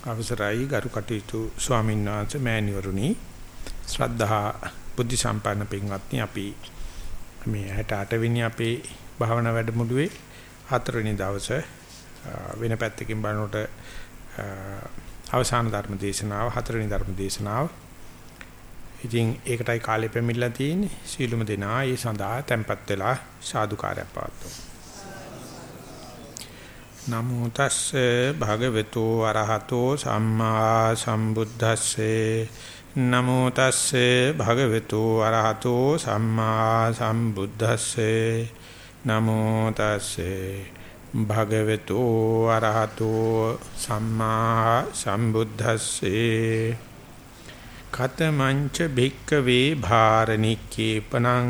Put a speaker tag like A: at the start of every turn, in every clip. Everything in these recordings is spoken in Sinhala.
A: අවසරයි ගරු කටයුතු ස්වාමීන් වහන්සේ මෑණිවරුනි. ශ්‍රද්ධා බුද්ධ සම්පන්න පින්වත්නි අපි මේ 68 වෙනි අපේ භාවනා වැඩමුළුවේ හතරවෙනි දවසේ වෙන පැත්තකින් බලනකොට අවසාන ධර්ම දේශනාව හතරවෙනි ධර්ම දේශනාව. ඉතින් ඒකටයි කාලෙ පැමිණලා තියෙන්නේ. සීලුම දෙනා ඒ සඳහා tempත් වෙලා සාදුකාරයක් පවත්වමු. නමෝ තස්සේ භගවතු අරහතෝ සම්මා සම්බුද්දස්සේ. නමෝ තස්සේ භගවතු අරහතෝ සම්මා සම්බුද්දස්සේ. නමෝ තස්සේ භගවතු අරහතෝ සම්මා සම්බුද්දස්සේ. කතමංච භික්කවේ භාරණික්කේපනං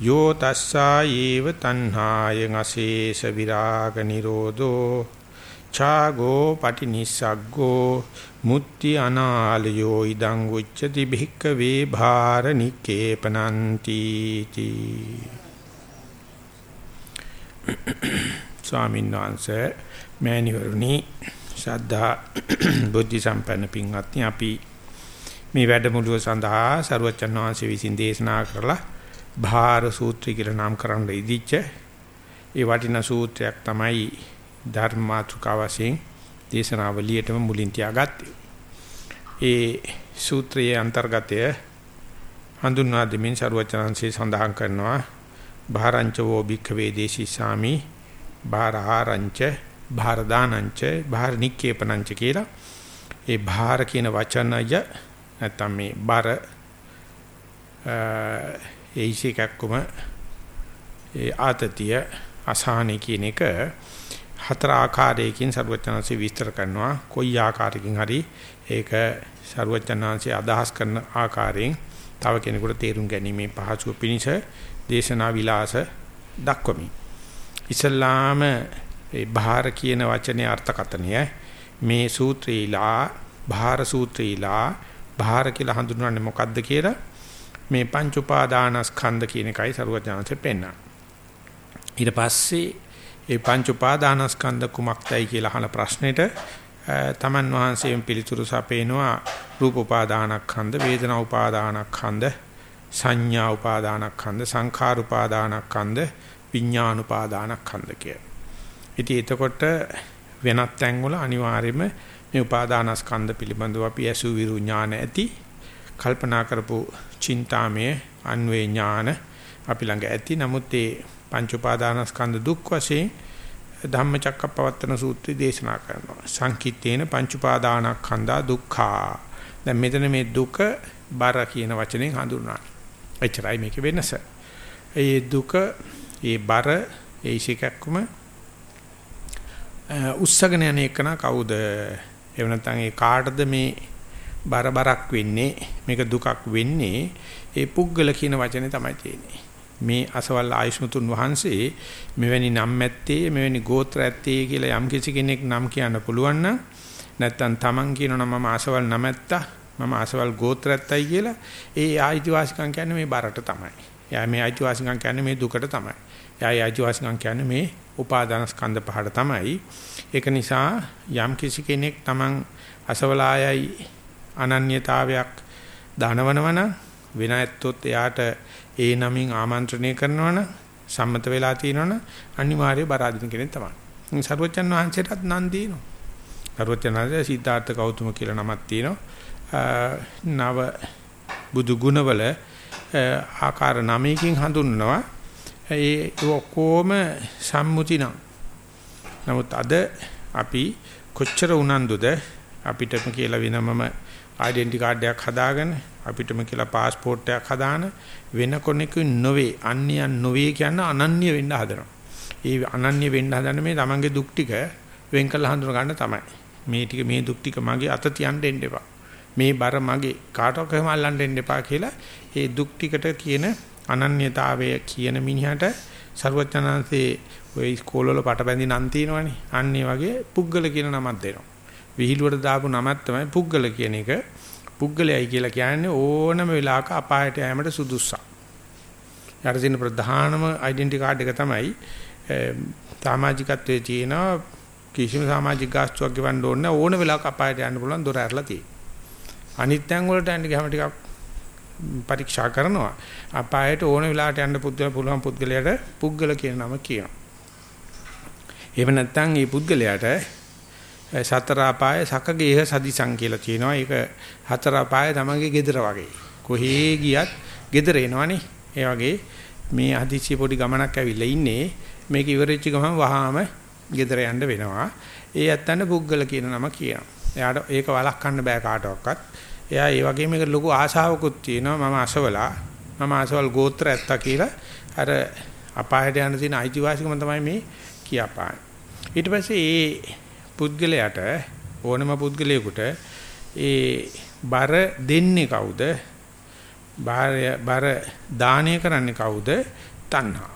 A: යෝ තස්සා යේව තණ්හායං අශේෂ විරාග නිරෝධෝ ඡාගෝ පටිනිස්සග්ගෝ මුත්‍ති අනාලයෝ ඉදං උච්චති භික්කවේ භාරනිකේපනන්ති තී. ස්වාමීන් වහන්සේ මෑණිවරුනි ශ්‍රද්ධා බුද්ධ සම්පන්න පින්වත්නි අපි මේ වැඩමුළුව සඳහා සරුවචන් වහන්සේ විසින් දේශනා කරලා භාර සූත්‍රය කියලා නම් කරන්න ඉදිච්ච ඒ වටිනා සූත්‍රයක් තමයි ධර්මාතුකා වශයෙන් දේශනාවලියටම මුලින් තියාගත්තේ. ඒ සූත්‍රයේ අන්තර්ගතය හඳුන්වා දෙමින් ਸਰවචනංශේ සඳහන් කරනවා භාරංචවෝ භික්ඛවේ දේශිසාමි භාරහාරංච භාරදානංච භාරනික්කේපනංච කියලා ඒ භාර කියන වචනය නැත්නම් මේ බර ඒයිස එකක්කම ඒ ආතතිය අසහනෙ කියන එක හතර ආකාරයකින් ਸਰවඥාන්සේ විස්තර කරනවා කොයි ආකාරයකින් හරි ඒක ਸਰවඥාන්සේ අදහස් කරන ආකාරයෙන් තව කෙනෙකුට තේරුම් ගැනීමේ පහසුව පිණිස දේශනා විලාස දක්වමි. ඉස්ලාම ඒ බාහිර කියන වචනේ අර්ථකතනය මේ සූත්‍රීලා බාහිර සූත්‍රීලා බාහිර කියලා හඳුන්වන්නේ මොකද්ද කියලා මේ පංච උපාදානස්කන්ධ කියන එකයි සරුවඥාන්සේ පෙන්නන. ඊට පස්සේ ඒ පංච උපාදානස්කන්ධ කුමක්දයි කියලා අහන ප්‍රශ්නෙට තමන් වහන්සේම පිළිතුරු සපේනවා රූප උපාදානස්කන්ධ වේදනා උපාදානස්කන්ධ සංඥා උපාදානස්කන්ධ සංඛාර උපාදානස්කන්ධ විඥාන උපාදානස්කන්ධ කිය. ඉතින් එතකොට වෙනත් තැන්වල අනිවාර්යයෙන්ම මේ උපාදානස්කන්ධ පිළිබඳව අපි ඇසු විරු ඥාන ඇති කල්පනා කරපු චින්තාමය අන්වේ ඥාන අපි ළඟ ඇති. නමුත් ඒ පංච උපාදානස්කන්ධ දුක් වශයෙන් ධම්මචක්කප්පවත්තන සූත්‍රය දේශනා කරනවා. සංකිට්ඨේන පංච උපාදානස්කන්ධා දුක්ඛා. දැන් මෙතන මේ දුක බර කියන වචනෙන් හඳුන්වනවා. එච්චරයි මේකේ වෙනස. ඒ දුක ඒ බර ඒ ඉසිකක්කම උස්සගෙන යන එකන කවුද? එහෙම නැත්නම් ඒ කාටද මේ බරබරක් වෙන්නේ මේක දුකක් වෙන්නේ ඒ පුද්ගල කියන වචනේ තමයි තියෙන්නේ. මේ අසවල් ආයුෂ්මතුන් වහන්සේ මෙවැනි නම් ඇත්තේ මෙවැනි ගෝත්‍ර ඇත්තේ කියලා යම් කිසි කෙනෙක් නම් කියන්න පුළුවන් නම් නැත්තම් Taman කියනවා මම අසවල් නම් ඇත්තා මම අසවල් ගෝත්‍ර ඇත්තයි කියලා ඒ ආයිතිවාසිකම් කියන්නේ මේ බරට තමයි. එයා මේ ආයිතිවාසිකම් කියන්නේ මේ දුකට තමයි. එයා ආයිතිවාසිකම් කියන්නේ මේ උපාදාන ස්කන්ධ පහට තමයි. ඒක නිසා යම් කිසි කෙනෙක් Taman අසවලායයි අනන්‍යතාවයක් දනවනවන වෙන ඇත්තොත් එයාට ඒ නමින් ආමන්ත්‍රණය කරනවන සම්මත වෙලා තියෙනවන අනිවාර්ය බරාදින කෙනෙක් තමයි. සරුවචන් වහන්සේටත් නම් දිනනවා. සරුවචන් වහන්සේ සිද්ධාර්ථ ගෞතම කියලා නමක් තියෙනවා. නව බුදු ගුණවල ආකාර නමයකින් හඳුන්වනවා. ඒ ඔක්කොම සම්මුති නම්. නමුත් අද අපි කොච්චර උනන්දුද අපිටම කියලා වෙනමම ඩෙන්ටි කාඩ් එකක් හදාගෙන අපිටම කියලා પાස්පෝර්ට් එකක් හදාන වෙන කෙනෙකු නොවේ අන්‍යයන් නොවේ කියන අනන්‍ය වෙන්න හදනවා. ඒ අනන්‍ය වෙන්න හදන මේ තමන්ගේ දුක් ටික වෙන් කරලා හඳුන ගන්න තමයි. මේ ටික මේ දුක් ටික මගේ අත තියන්න දෙන්න එපා. මේ බර මගේ කාටවත් කොහෙම අල්ලන්න දෙන්න එපා කියලා ඒ දුක් ටිකට කියන අනන්‍යතාවය කියන මිනිහට ਸਰවඥාන්සේ ওই ස්කෝල වල පටබැඳි නම් තියෙනවනේ. අන්න ඒ වගේ පුද්ගල කියන නමක් දෙනවා. විහිළුවට දාපු නමක් තමයි පුද්ගල කියන එක. පුද්ගලයයි කියලා කියන්නේ ඕනම වෙලාවක අපායට යෑමට සුදුසුසක්. යාට තියෙන ප්‍රධානම ඩෙන්ටි කාඩ් එක තමයි සමාජිකත්වයේ තියෙන කිසිම සමාජික ගාස්තුවක් ගෙවන්න ඕනේ ඕන වෙලාවක අපායට යන්න පුළුවන් දොර ඇරලා තියෙනවා. අනිත් තැන් වලට යන්න ගියාම ටිකක් පරීක්ෂා කරනවා. අපායට ඕන වෙලාවට යන්න පුද්ගල පුළුවන් පුද්ගලයාට පුද්ගල කියන නම කියනවා. එහෙම නැත්නම් මේ පුද්ගලයාට සතර අපාය සකගේහ සදිසං කියලා කියනවා. ඒක හතර අපාය තමගේ gedara වගේ. කොහේ ගියත් gedara එනවනේ. ඒ වගේ මේ හදිසි පොඩි ගමනක් ඇවිල්ලා ඉන්නේ. මේක ඉවරෙච්ච ගමන් වහාම gedara යන්න වෙනවා. ඒ ඇත්තන්න පුද්ගල කියන නම කියනවා. එයාට ඒක වළක්වන්න බෑ කාටවත්. එයා ඒ වගේම මේකට ලොකු ආශාවකුත් තියෙනවා. මම අසවලා මම අසවල් ගෝත්‍ර ඇත්තා කියලා අර අපායට යන තියෙන අයිතිවාසිකම තමයි මේ කියපාන්නේ. ඊට පස්සේ ඒ පුද්ගලයාට ඕනම පුද්ගලයෙකුට ඒ බර දෙන්නේ කවුද? බර දානය කරන්නේ කවුද? තණ්හා.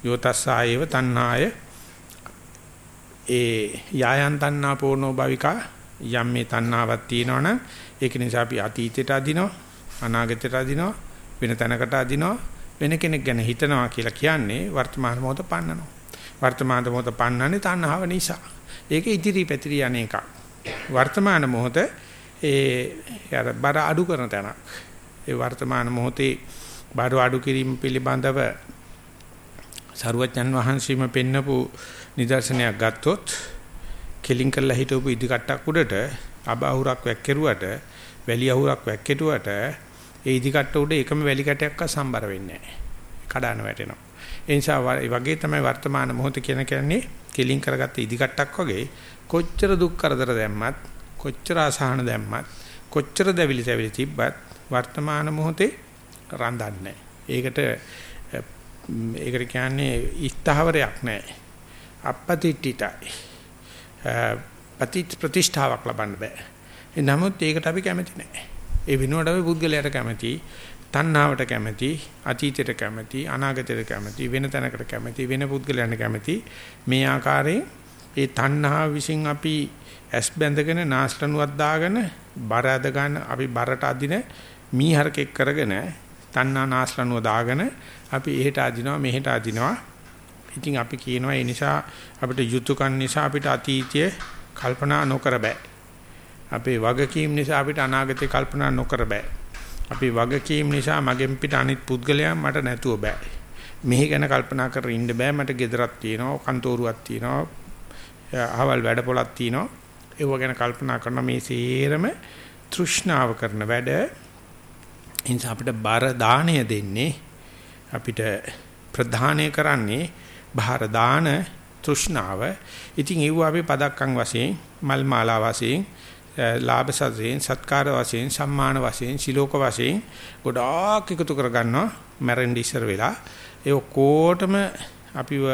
A: යෝතස්සායව තණ්හාය ඒ යායන් තණ්හා පෝනෝ භවිකා යම් මේ තණ්හාවක් තියෙනවනම් ඒක නිසා අපි අතීතයට අදිනවා අනාගතයට අදිනවා වෙන තැනකට අදිනවා වෙන කෙනෙක් ගැන හිතනවා කියලා කියන්නේ වර්තමාන මොහොත පන්නනවා වර්තමාන මොහොත පන්නන්නේ තණ්හාව නිසා ඒක ඉදිරි පැතිරි යන්නේක වර්තමාන මොහොත ඒ අර බර අඩු කරන තැනක් ඒ වර්තමාන මොහොතේ බර අඩු කිරීම පිළිබඳව සරුවච්චන් වහන්සේම පෙන්නපු නිදර්ශනයක් ගත්තොත් කෙලින් කරලා හිටවපු ඉදි කට්ටක් උඩට අබහුරක් වැක්කිරුවට වැලි අහුරක් වැක්කිරුවට ඒ ඉදි කට්ට උඩ එකම වැලි කැටයක්වත් සම්බර වෙන්නේ නැහැ. කඩාන වැටෙනවා. ඒ නිසා වගේ තමයි වර්තමාන මොහොත කියන කියන්නේ කෙලින් කරගත්ත ඉදි කට්ටක් වගේ කොච්චර දුක් කරදර දැම්මත් කොච්චර අසහන දැම්මත් කොච්චර දැවිලි තැවිලි තිබ්බත් වර්තමාන මොහොතේ රඳන්නේ. ඒකට ඒකට කියන්නේ ඉස්තහවරයක් නැහැ. අපපතිට්ඨිතයි. ප්‍රති ප්‍රතිෂ්ඨාවක් ලබන්න බෑ. නමුත් ඒකට අපි කැමති නැහැ. ඒ වෙනුවට අපි පුද්ගලයාට කැමති, තණ්හාවට කැමති, අතීතයට කැමති, අනාගතයට කැමති, වෙන තැනකට කැමති, වෙන පුද්ගලයන්ට කැමති. මේ ආකාරයෙන් ඒ තණ්හාව විසින් අපි ඇස් බැඳගෙන නාස්ලනුවක් දාගෙන බර අද ගන්න අපි බරට අදින මීහරකෙක් කරගෙන තණ්හා නාස්ලනුව දාගෙන අපි එහෙට අදිනවා මෙහෙට අදිනවා ඉතින් අපි කියනවා ඒ නිසා අපිට යුතුයකන් නිසා අපිට අතීතය කල්පනා නොකර බෑ. අපේ වගකීම් නිසා අපිට අනාගතේ කල්පනා නොකර බෑ. අපේ වගකීම් නිසා මගෙන් පිට අනිත් පුද්ගලයන් මට නැතුව බෑ. මෙහි ගැන කල්පනා කර ඉන්න බෑ මට ගෙදරක් තියෙනවා, කන්තෝරුවක් තියෙනවා, අහවල් වැඩපොලක් තියෙනවා. ඒව ගැන කල්පනා කරන මේ සේරම තෘෂ්ණාව කරන වැඩ. ඉන්ස අපිට බර දාණය දෙන්නේ අපිට ප්‍රධානය කරන්නේ බාහිර දාන තෘෂ්ණාව. ඉතින් ඒව අපි පදක්කම් වශයෙන්, මල් මාලා වශයෙන්, ලාභ සත්‍යයෙන්, සත්කාර වශයෙන්, සම්මාන වශයෙන්, සිලෝක වශයෙන් ගොඩාක් එකතු කරගන්නවා මැරෙන්න ඉස්සර වෙලා. ඒ ඔක්කොටම අපිව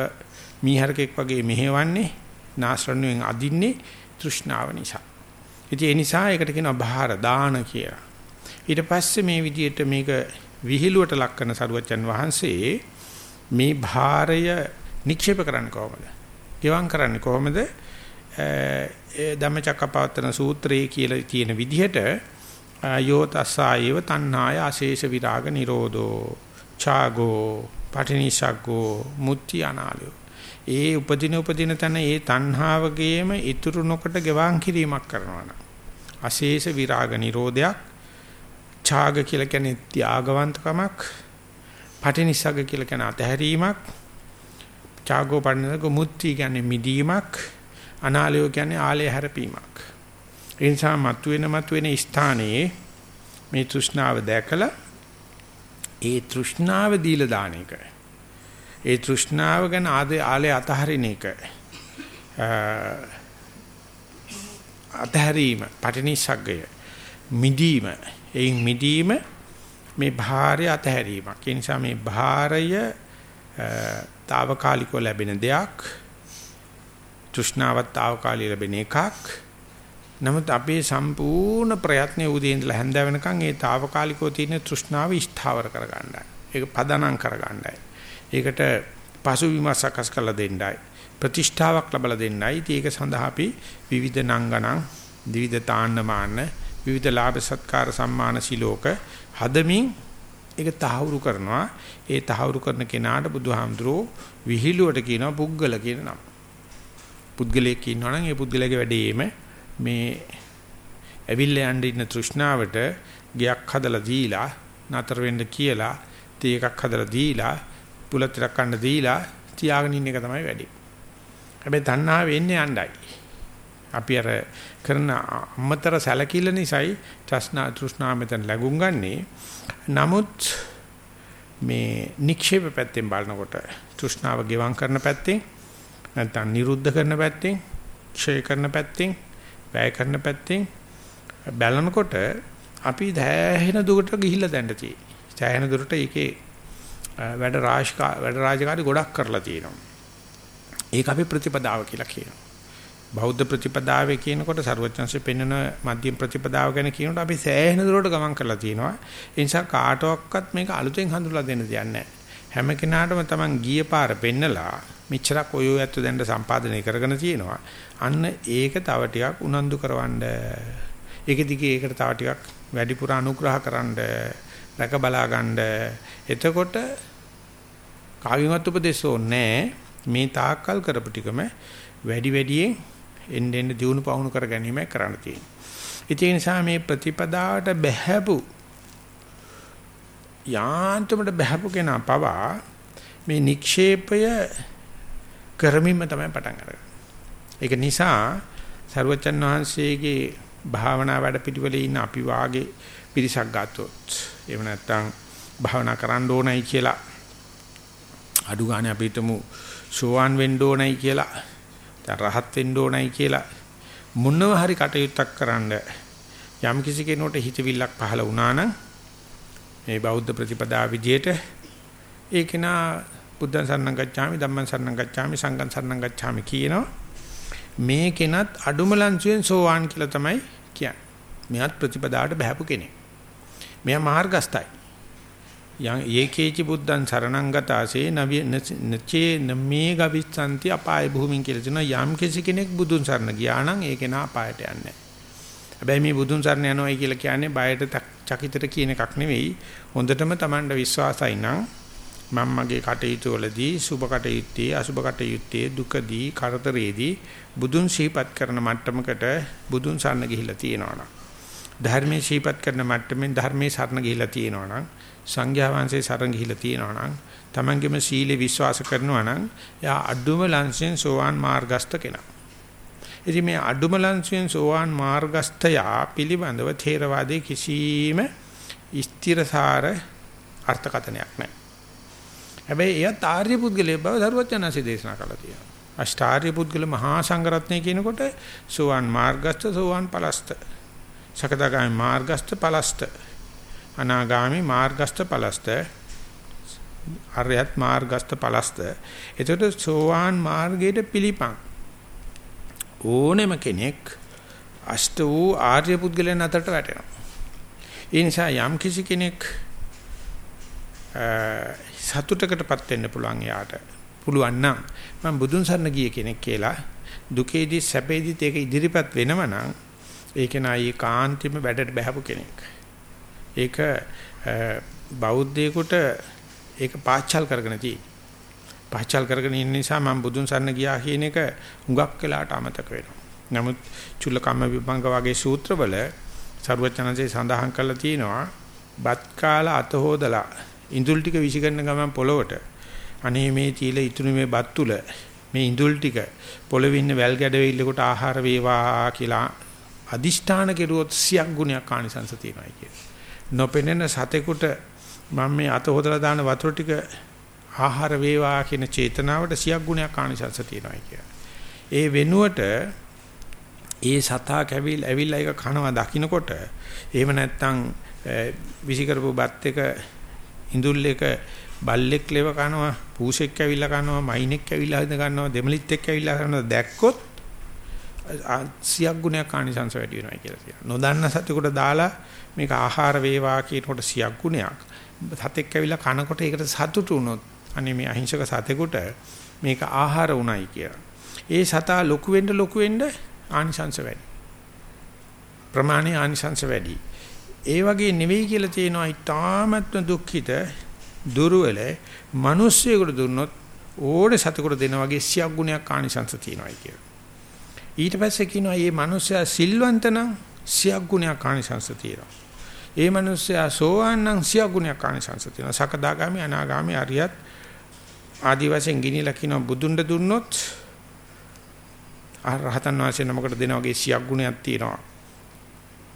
A: මීහරකෙක් වගේ මෙහෙවන්නේ, නාස්රණුවෙන් අදින්නේ තෘෂ්ණාව නිසා. ඉතින් ඒ නිසා ඒකට කියනවා බාහිර දාන කියලා. ඊට පස්සේ මේ විදිහට මේක විහිළුවට ලක් කරන සරුවච්චන් වහන්සේ මේ භාරය නික්ෂේප කරන්නේ කොහොමද? ගෙවම් කරන්නේ කොහොමද? ඒ ධම්මචක්කපවත්තන සූත්‍රයේ කියලා තියෙන විදිහට යෝ තස්සායව තණ්හාය අශේෂ විරාග නිරෝධෝ ඡාගෝ පටිනිසග්ගෝ මුත්‍ති අනාලෝ ඒ උපදින උපදින තන ඒ තණ්හාවගේම ඉතුරු නොකොට ගෙවම් කිරීමක් කරනවා නම් අශේෂ විරාග නිරෝධයක් ඡාග කියලා කියන්නේ ත්‍යාගවන්තකමක් පටිනිසග්ග කියලා කියන අතහැරීමක් චාගෝ පන්නක මුත්‍ති කියන්නේ මිදීමක් අනාලයෝ කියන්නේ ආලය හැරපීමක්. ඒ නිසා මතුවෙන මතුවෙන ස්ථානයේ මේ තෘෂ්ණාව දැකලා ඒ තෘෂ්ණාව දීලා දාන එක. ඒ තෘෂ්ණාව ගැන ආදේ ආලය අතහරින එක. අතහැරීම පටිනිසග්ගය මිදීම. එයින් මිදීම මේ භාරය අතහැරීමක්. ඒ නිසා මේ භාරය తాවකාලිකව ලැබෙන දෙයක්. තෘෂ්ණාවත් తాවකාලික ලැබෙන එකක් නමුත් අපේ සම්පූර්ණ ප්‍රයත්නය උදේ ඉඳලා හැන්ද වෙනකන් ඒ తాවකාලිකව තියෙන තෘෂ්ණාව ස්ථාවර කරගන්නයි. ඒක පදනම් කරගන්නයි. ඒකට පසු විමර්ශකස් කරලා දෙන්නයි. ප්‍රතිෂ්ඨාවක් ලැබලා දෙන්නයි. ඉතින් ඒක සඳහා අපි විවිධ නංගණන්, විවිධ තාන්නමාන, විවිධ ලාභ සත්කාර සම්මාන සිලෝක හදමින් ඒක තහවුරු කරනවා. ඒ තහවුරු කරන කෙනාට බුදුහාමුදුරෝ විහිළුවට කියනවා පුද්ගල කියන නම. පුද්ගලයෙක් ඉන්නවා නම් ඒ පුද්ගලයාගේ වැඩේම මේ ඇවිල්ලා යන්න ඉන්න තෘෂ්ණාවට ගයක් හදලා දීලා නතර වෙන්න කියලා තේ එකක් හදලා දීලා පුලත් ටිකක් කන්න දීලා තියාගෙන ඉන්න එක තමයි වැඩි. හැබැයි තණ්හාව වෙන්නේ යණ්ඩයි. අපි අර කරන අමතර සැලකිල්ල නිසායි තෘෂ්ණා තෘෂ්ණා මෙතන ලැබුම් ගන්නේ. නමුත් මේ නික්ෂේප පැත්තෙන් බලනකොට තෘෂ්ණාව ගෙවම් කරන පැත්තෙන් නැත්නම් නිරුද්ධ කරන පැත්තෙන් ක්ෂය කරන පැත්තෙන් වැය කරන පැත්තෙන් බලනකොට අපි දැහැහෙන දුරට ගිහිල්ලා දැන්න තියෙන්නේ. දැහැහෙන දුරට ඒකේ වැඩ රාජකා වැඩ රාජකාරි ගොඩක් කරලා තියෙනවා. ඒක අපි ප්‍රතිපදාව කියලා කියනවා. බෞද්ධ ප්‍රතිපදාවේ කියනකොට ਸਰවඥංශයෙන් පෙන්වන මධ්‍යම ප්‍රතිපදාව ගැන කියනකොට අපි සෑහෙන දුරට ගමන් කරලා තියෙනවා. ඒ නිසා කාටවත් මේක අලුතෙන් හඳුල්ලා දෙන්න දෙයක් නැහැ. හැම කෙනාටම Taman ගිය පාර පෙන්නලා මෙච්චරක් ඔය ඔය ඇත්ත දැන්න සම්පාදනය කරගෙන තියෙනවා. අන්න ඒක තව ටිකක් උනන්දු කරවන්න. ඒක දිගේ ඒකට තව ටිකක් වැඩිපුර අනුග්‍රහ කරන්න, රැක බලා ගන්න. එතකොට කාගෙන්වත් උපදේශ ඕනේ මේ තාක්කල් කරපු ටිකම වැඩි වැඩියෙන් එන්න එන්න දියුණු පවුණු කර ගැනීමයි කරන්න තියෙන්නේ. ඒ නිසා මේ ප්‍රතිපදාවට බැහැපු යාන්තමට බැහැපු කෙනා පවා මේ නික්ෂේපය කරමින්ම තමයි පටන් අරගන්නේ. ඒක නිසා සරුවචන් වහන්සේගේ භාවනා වැඩපිළිවෙලේ ඉන්න අපි වාගේ පිරිසක් ගත්තොත් එහෙම නැත්නම් භාවනා කරන්න ඕනයි කියලා අඩු ගානේ අපි හිතමු සෝවාන් වෙන්න ඕනයි කියලා දැන් රහත් වෙන්න ඕනයි කියලා මොනව හරි කටයුත්තක් කරන්න යම් කිසි කෙනෙකුට හිතවිල්ලක් පහළ වුණා නම් මේ බෞද්ධ ප්‍රතිපදා විදියට ඒක නා බුද්ධං සරණං ගච්ඡාමි ධම්මං සරණං ගච්ඡාමි සංඝං සරණං ගච්ඡාමි කියනවා මේ කෙනත් අඩුම ලංසුවෙන් සෝවාන් කියලා තමයි කියන්නේ. මෙයාත් ප්‍රතිපදාවට බහැපු කෙනෙක්. මෙයා මාර්ගස්තයි. යං ඒකේචි බුද්ධං සරණං ගතාසේ නවිය නචේ නමේ ගවිස්සanti අපාය භූමින් කියලා කියන යම් කිසි කෙනෙක් බුදුන් සරණ ගියා නම් ඒක නා අපායට යන්නේ හැබැයි මේ බුදුන් සරණ යනවායි කියලා කියන්නේ බයට චකිතට කියන එකක් නෙවෙයි හොඳටම Tamanට විශ්වාසයි නම් මම මගේ කටයුතු වලදී සුබ කටයුත්තේ අසුබ කටයුත්තේ දුකදී කරදරේදී බුදුන් ශීපත් කරන මට්ටමකට බුදුන් සරණ ගිහිලා තියෙනවනම් ධර්මයේ ශීපත් කරන මට්ටමින් ධර්මයේ සරණ ගිහිලා තියෙනවනම් සංඝයා වහන්සේ සරණ ගිහිලා තියෙනවා නම් තමන්ගේම සීලේ විශ්වාස කරනවා නම් එයා අඩුම ලංසෙන් සෝවාන් මාර්ගස්ත කෙනා. ඉතින් මේ අඩුම ලංසෙන් සෝවාන් මාර්ගස්තයා පිළිබඳව ථේරවාදයේ කිසිම ස්ථිරසාර අර්ථකථනයක් නැහැ. හැබැයි එයා ආර්ය පුද්ගලයෙක් බව දරුවචනanse දේශනා කළා තියෙනවා. අෂ්ටාර්ය පුද්ගල මහා සංඝරත්නය කියනකොට සෝවාන් මාර්ගස්ත සෝවාන් පලස්ත. සකදාගාමී මාර්ගස්ත පලස්ත. අනාගාමි මාර්ගස්ත පලස්ත. අරයත් මාර්ගස්ත පලස්ත. එතකොට සෝවාන් මාර්ගයට පිළිපන් ඕනෙම කෙනෙක් අෂ්ට වූ ආර්ය පුද්ගලයන් අතරට වැටෙනවා. ඒ නිසා යම් කිසි කෙනෙක් සතුටකටපත් වෙන්න පුළුවන් යාට පුළුවන් නම් මම බුදුන් සරණ ගිය කෙනෙක් කියලා දුකේදී සැපේදී ඒක ඉදිරිපත් වෙනව නම් ඒක නයි කාන්තිම වැඩට බහපු කෙනෙක් ඒක බෞද්ධයෙකුට ඒක පාච්චල් කරගෙන තියෙන්නේ. පාච්චල් කරගෙන ඉන්න නිසා මම බුදුන් සරණ ගියා කියන එක හුඟක් වෙලාට අමතක වෙනවා. නමුත් චුල්ලකම්ම විභංග වගේ සූත්‍රවල ਸਰවචනන්සේ සඳහන් කරලා තියෙනවා බත් කාලා අත හොදලා ඉඳුල් ටික විසිකරන ගමන් පොළවට අනේ මේ තීල ඉතුරු මේ බත් තුල මේ ඉඳුල් ටික පොළවේ ඉන්න වැල් ගැඩවිල්ලකට ආහාර වේවා කියලා අදිෂ්ඨාන කෙරුවොත් සියක් ගුණයක් ආනිසංස තියෙනවා කියන්නේ. නොපෙනෙන සතෙකුට මම මේ අත හොදලා දාන වතුර ටික ආහාර වේවා කියන චේතනාවට සියක් ගුණයක් ආනිසංස තියෙනවා කියන්නේ. ඒ වෙනුවට ඒ සතා කැවිල් ඇවිල්ලා එක කනවා දකින්නකොට එහෙම නැත්නම් විසි කරපු බත් එක ඉඳුල් එක බල්ලෙක් ලෙව කනවා පූසෙක් ඇවිල්ලා කනවා මයින්ෙක් ඇවිල්ලා හඳ ගන්නවා දෙමලිත් එක්ක ඇවිල්ලා කරනවා දැක්කොත් සියක් ගුණයක් ආනිසංස වැඩි වෙනවා කියලා කියනවා. නොදන්න සතෙකුට දාලා මේක ආහාර වේවා කියනකොට සියක් ගුණයක්. සතෙක් ඇවිල්ලා කනකොට ඒකට සතුටු වුණොත් අනේ මේ අහිංසක සතෙකුට මේක ආහාර උණයි කියලා. ඒ සතා ලොකු වෙන්න ලොකු වෙන්න ආනිසංස වැඩි. ප්‍රමාණය ආනිසංස වැඩි. ඒ වගේ නෙවෙයි කියලා තියෙනවා ඊටාමත්ම දුක්ඛිත දුර්වල මිනිස්සුයෙකුට දුන්නොත් ඕනේ සතෙකුට දෙන වගේ සියක් ගුණයක් ආනිසංස තියෙනවායි කියලා. ඊට පස්සේ කියනවා මේ මිනිස්සයා සිල්වන්ත නම් සියක් ගුණයක් ආනිසංස තියෙනවා. ඒ මිනිස්සයා සෝවාන් නම් සියක් ගුණයක් ආනිසංස තියෙනවා. සකදාගාමි අනාගාමි අරියත් ආදි වශයෙන් ගිනිලා කියනවා බුදුන්ට දුන්නොත් ආ රහතන් වහන්සේ නමකට දෙන වගේ සියක් ගුණයක් තියෙනවා.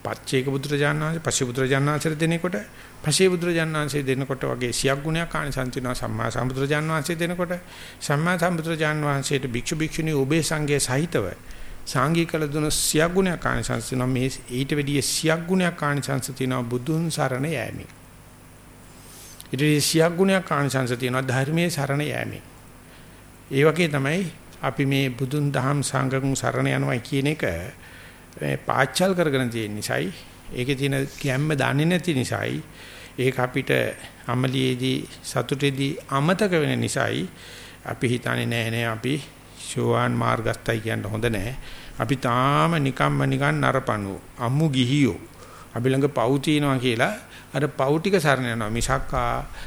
A: පච්චේක බුදුරජාණන් වහන්සේ පස්සේ බුදුරජාණන් වහන්සේ දෙනකොට පස්සේ බුදුරජාණන් වහන්සේ දෙනකොට වගේ සියක් ගුණයක් ආනිසංස තියෙනවා සම්මා සම්බුදුරජාණන් වහන්සේ දෙනකොට සම්මා සම්බුදුරජාණන් වහන්සේට භික්ෂු භික්ෂුණී ඔබේ සංඝයේ සහිතව සාංගිකල දුන සියක් ගුණයක් ආනිසංස තියෙනවා මේ ඊට වැඩිය සියක් ගුණයක් ආනිසංස තියෙනවා බුදුන් සරණ යෑමේ. ඊට වැඩිය සියක් ගුණයක් ආනිසංස තියෙනවා ධර්මයේ සරණ යෑමේ. ඒ වගේ තමයි අපි මේ බුදුන් දහම් සංඝගුණ සරණ යනවා කියන එක මේ පාච්චල් කරගෙන තියෙන නිසායි. ඒකේ තියෙන ගැම්ම දන්නේ නැති නිසායි. ඒක අපිට අමලියේදී සතුටේදී අමතක වෙන නිසායි. අපි හිතන්නේ නෑ නෑ අපි ෂෝවාන් මාර්ගස්තයි කියන්න හොඳ නෑ. අපි තාම නිකම්ම නිකන් නරපණු අම්මු ගිහියෝ. අපි ළඟ පව් තියනවා කියලා අර පව් ටික සරණ යනවා. මිසක්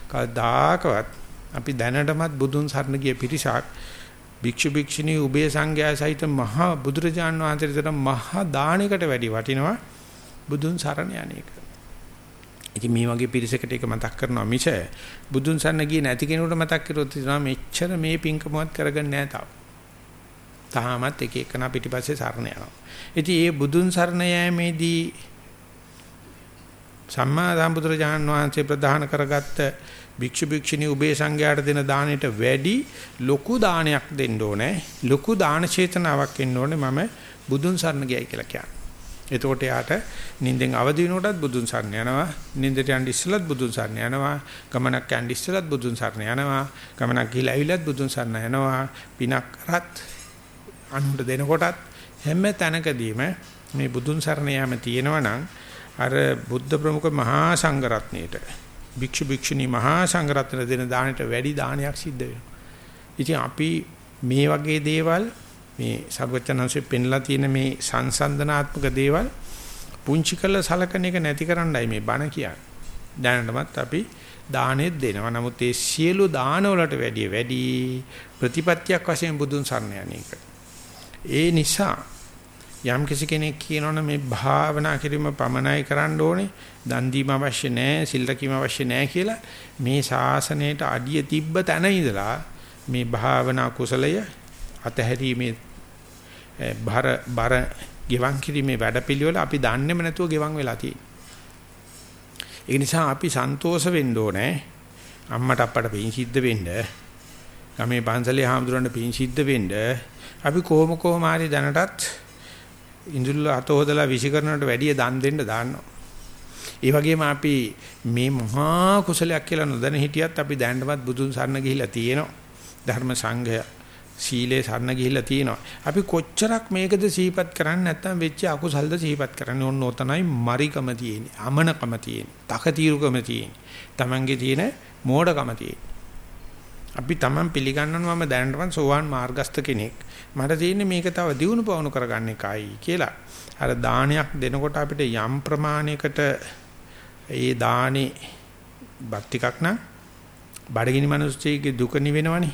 A: කවදාකවත් අපි දැනටමත් බුදුන් සරණ ගිය පිරිසක් භික්ෂු භික්ෂුණී උභය සංඝයා සහිත මහා බුදුරජාන් වහන්සේට මහා දානයකට වැඩි වටිනවා බුදුන් සරණ යන්නේක. ඉතින් මේ වගේ පිරිසකට ඒක මතක් කරනවා මිස බුදුන් සරණ ගියේ නැති කෙනෙකුට මතක් කරොත් ඉතන මෙච්චර මේ පිංකමවත් කරගන්නේ නැහැ තාම. තාමත් එක එකනා පිටිපස්සේ සරණ යනවා. ඉතින් ඒ බුදුන් සරණ යෑමේදී සම්මා සම්බුදුරජාණන් වහන්සේ ප්‍රදාන කරගත්ත භික්ෂු භික්ෂුණී උභය සංඝයාට දෙන දාණයට වැඩි ලොකු දානයක් දෙන්න ඕනේ. ලොකු දාන චේතනාවක් එන්න ඕනේ මම බුදුන් සරණ ගියයි කියලා කියන්නේ. එතකොට යාට නිින්දෙන් අවදි වෙනකොටත් බුදුන් සරණ යනවා. නිින්දට යන්න ඉස්සෙල්ලත් බුදුන් සරණ යනවා. ගමනක් යන්න ඉස්සෙල්ලත් බුදුන් සරණ යනවා. ගමනක් ගිහිලා ඇවිලත් බුදුන් සරණ යනවා. පිනක් කරත් අනුන්ට දෙනකොටත් හැම තැනකදීම මේ බුදුන් සරණ යාම තියෙනවා නම් අර බුද්ධ ප්‍රමුඛ මහා සංඝරත්නයේට භික්ෂු භික්ෂුණී මහා සංඝරත්න දෙන දාණයට වැඩි දානයක් සිද්ධ වෙනවා. ඉතින් අපි මේ වගේ දේවල් මේ සර්වචනංශයෙන් පෙන්ලා තියෙන මේ සංසන්දනාත්මක දේවල් පුංචි කළ සලකන එක නැති කරන්නයි මේ බණ කියන්නේ. දැනටමත් අපි දානෙත් දෙනවා. නමුත් ඒ සියලු දාන වලට වැඩිය වැඩි ප්‍රතිපත්තියක් වශයෙන් බුදුන් සරණ යන එක. ඒ නිසා යම් කිසි කෙනෙක් කියනවනේ මේ භාවනා කිරීම පමණයි කරන්න ඕනේ දන් දීම අවශ්‍ය නැහැ සිල් රැකීම අවශ්‍ය නැහැ කියලා මේ ශාසනයට අඩිය තිබ්බ තැන ඉඳලා මේ භාවනා කුසලය අතහැරීමේ බර බර ගෙවන් කිරීමේ වැඩපිළිවෙල අපි දන්නේම නැතුව ගෙවන් වෙලා තියෙනවා. ඒ නිසා අපි සන්තෝෂ වෙන්න ඕනේ. අම්මට අප්පට පින් සිද්ධ වෙන්න. ගමේ පන්සලේ හාමුදුරන්ට පින් සිද්ධ වෙන්න. අපි කොහොම කොහොම හරි දැනටත් ඉඳුල්ල අත හොදලා විසි කරනවට වැඩිය දන් දෙන්න දාන්නවා. ඒ වගේම අපි මේ මහා කුසලයක් කියලා නොදැන හිටියත් අපි දැනටමත් බුදුන් සරණ ගිහිලා තියෙනවා. ධර්ම සංඝය සීලේ සරණ ගිහිල්ලා තියෙනවා. අපි කොච්චරක් මේකද සිහිපත් කරන්නේ නැත්නම් වෙච්ච අකුසල්ද සිහිපත් කරන්නේ. ඕන්න ඔතනයි මරිකම තියෙන්නේ. අමනකම තියෙන්නේ. තකතිරුකම තියෙන්නේ. Tamange තියෙන මෝඩකම තියෙන්නේ. අපි Taman පිළිගන්නනවා මම දැනටම සෝවාන් මාර්ගස්ත කෙනෙක්. මට තියෙන්නේ මේක තව දියුණු පවණු කරගන්න එකයි කියලා. අර දානයක් දෙනකොට අපිට යම් ප්‍රමාණයකට ඒ දානේ බත් ටිකක් නම් බඩගිනි මිනිස්සෙගේ දුක නිවෙනවනේ.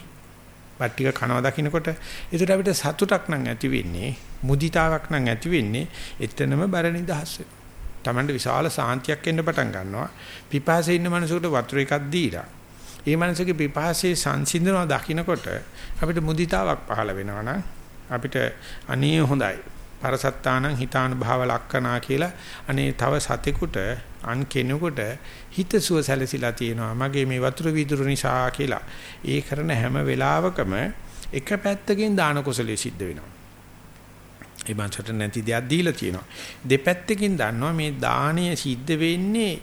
A: බත් ටික කනවා දකින්නකොට ඒකට අපිට සතුටක් නම් ඇති වෙන්නේ මුදිතාවක් නම් ඇති වෙන්නේ එතනම බර නිදහස් වෙනවා. Tamanට විශාල සාන්තියක් එන්න පටන් ගන්නවා. පිපාසයේ ඉන්න මිනිසෙකුට වතුර එකක් දීලා ඒ මනසගේ පිපාසයේ සංසිඳනවා දකින්නකොට අපිට මුදිතාවක් පහළ වෙනවා නම් අපිට අනේ හොඳයි. පරසත්තානං හිතාන භාව ලක්කනා කියලා අනේ තව සතෙකුට අන් කෙනෙකුට හිතසුව සැලසිලා තියෙනවා. මගේ මේ වතුර වීදුරු නිසා කියලා. ඒ කරන හැම වෙලාවකම එක පැත්තකින් දාන කුසලයේ සිද්ධ වෙනවා. ඒ මනසට නැති දෙයක් දීලා තියෙනවා. දෙපැත්තකින් දන්නවා මේ දාණය සිද්ධ වෙන්නේ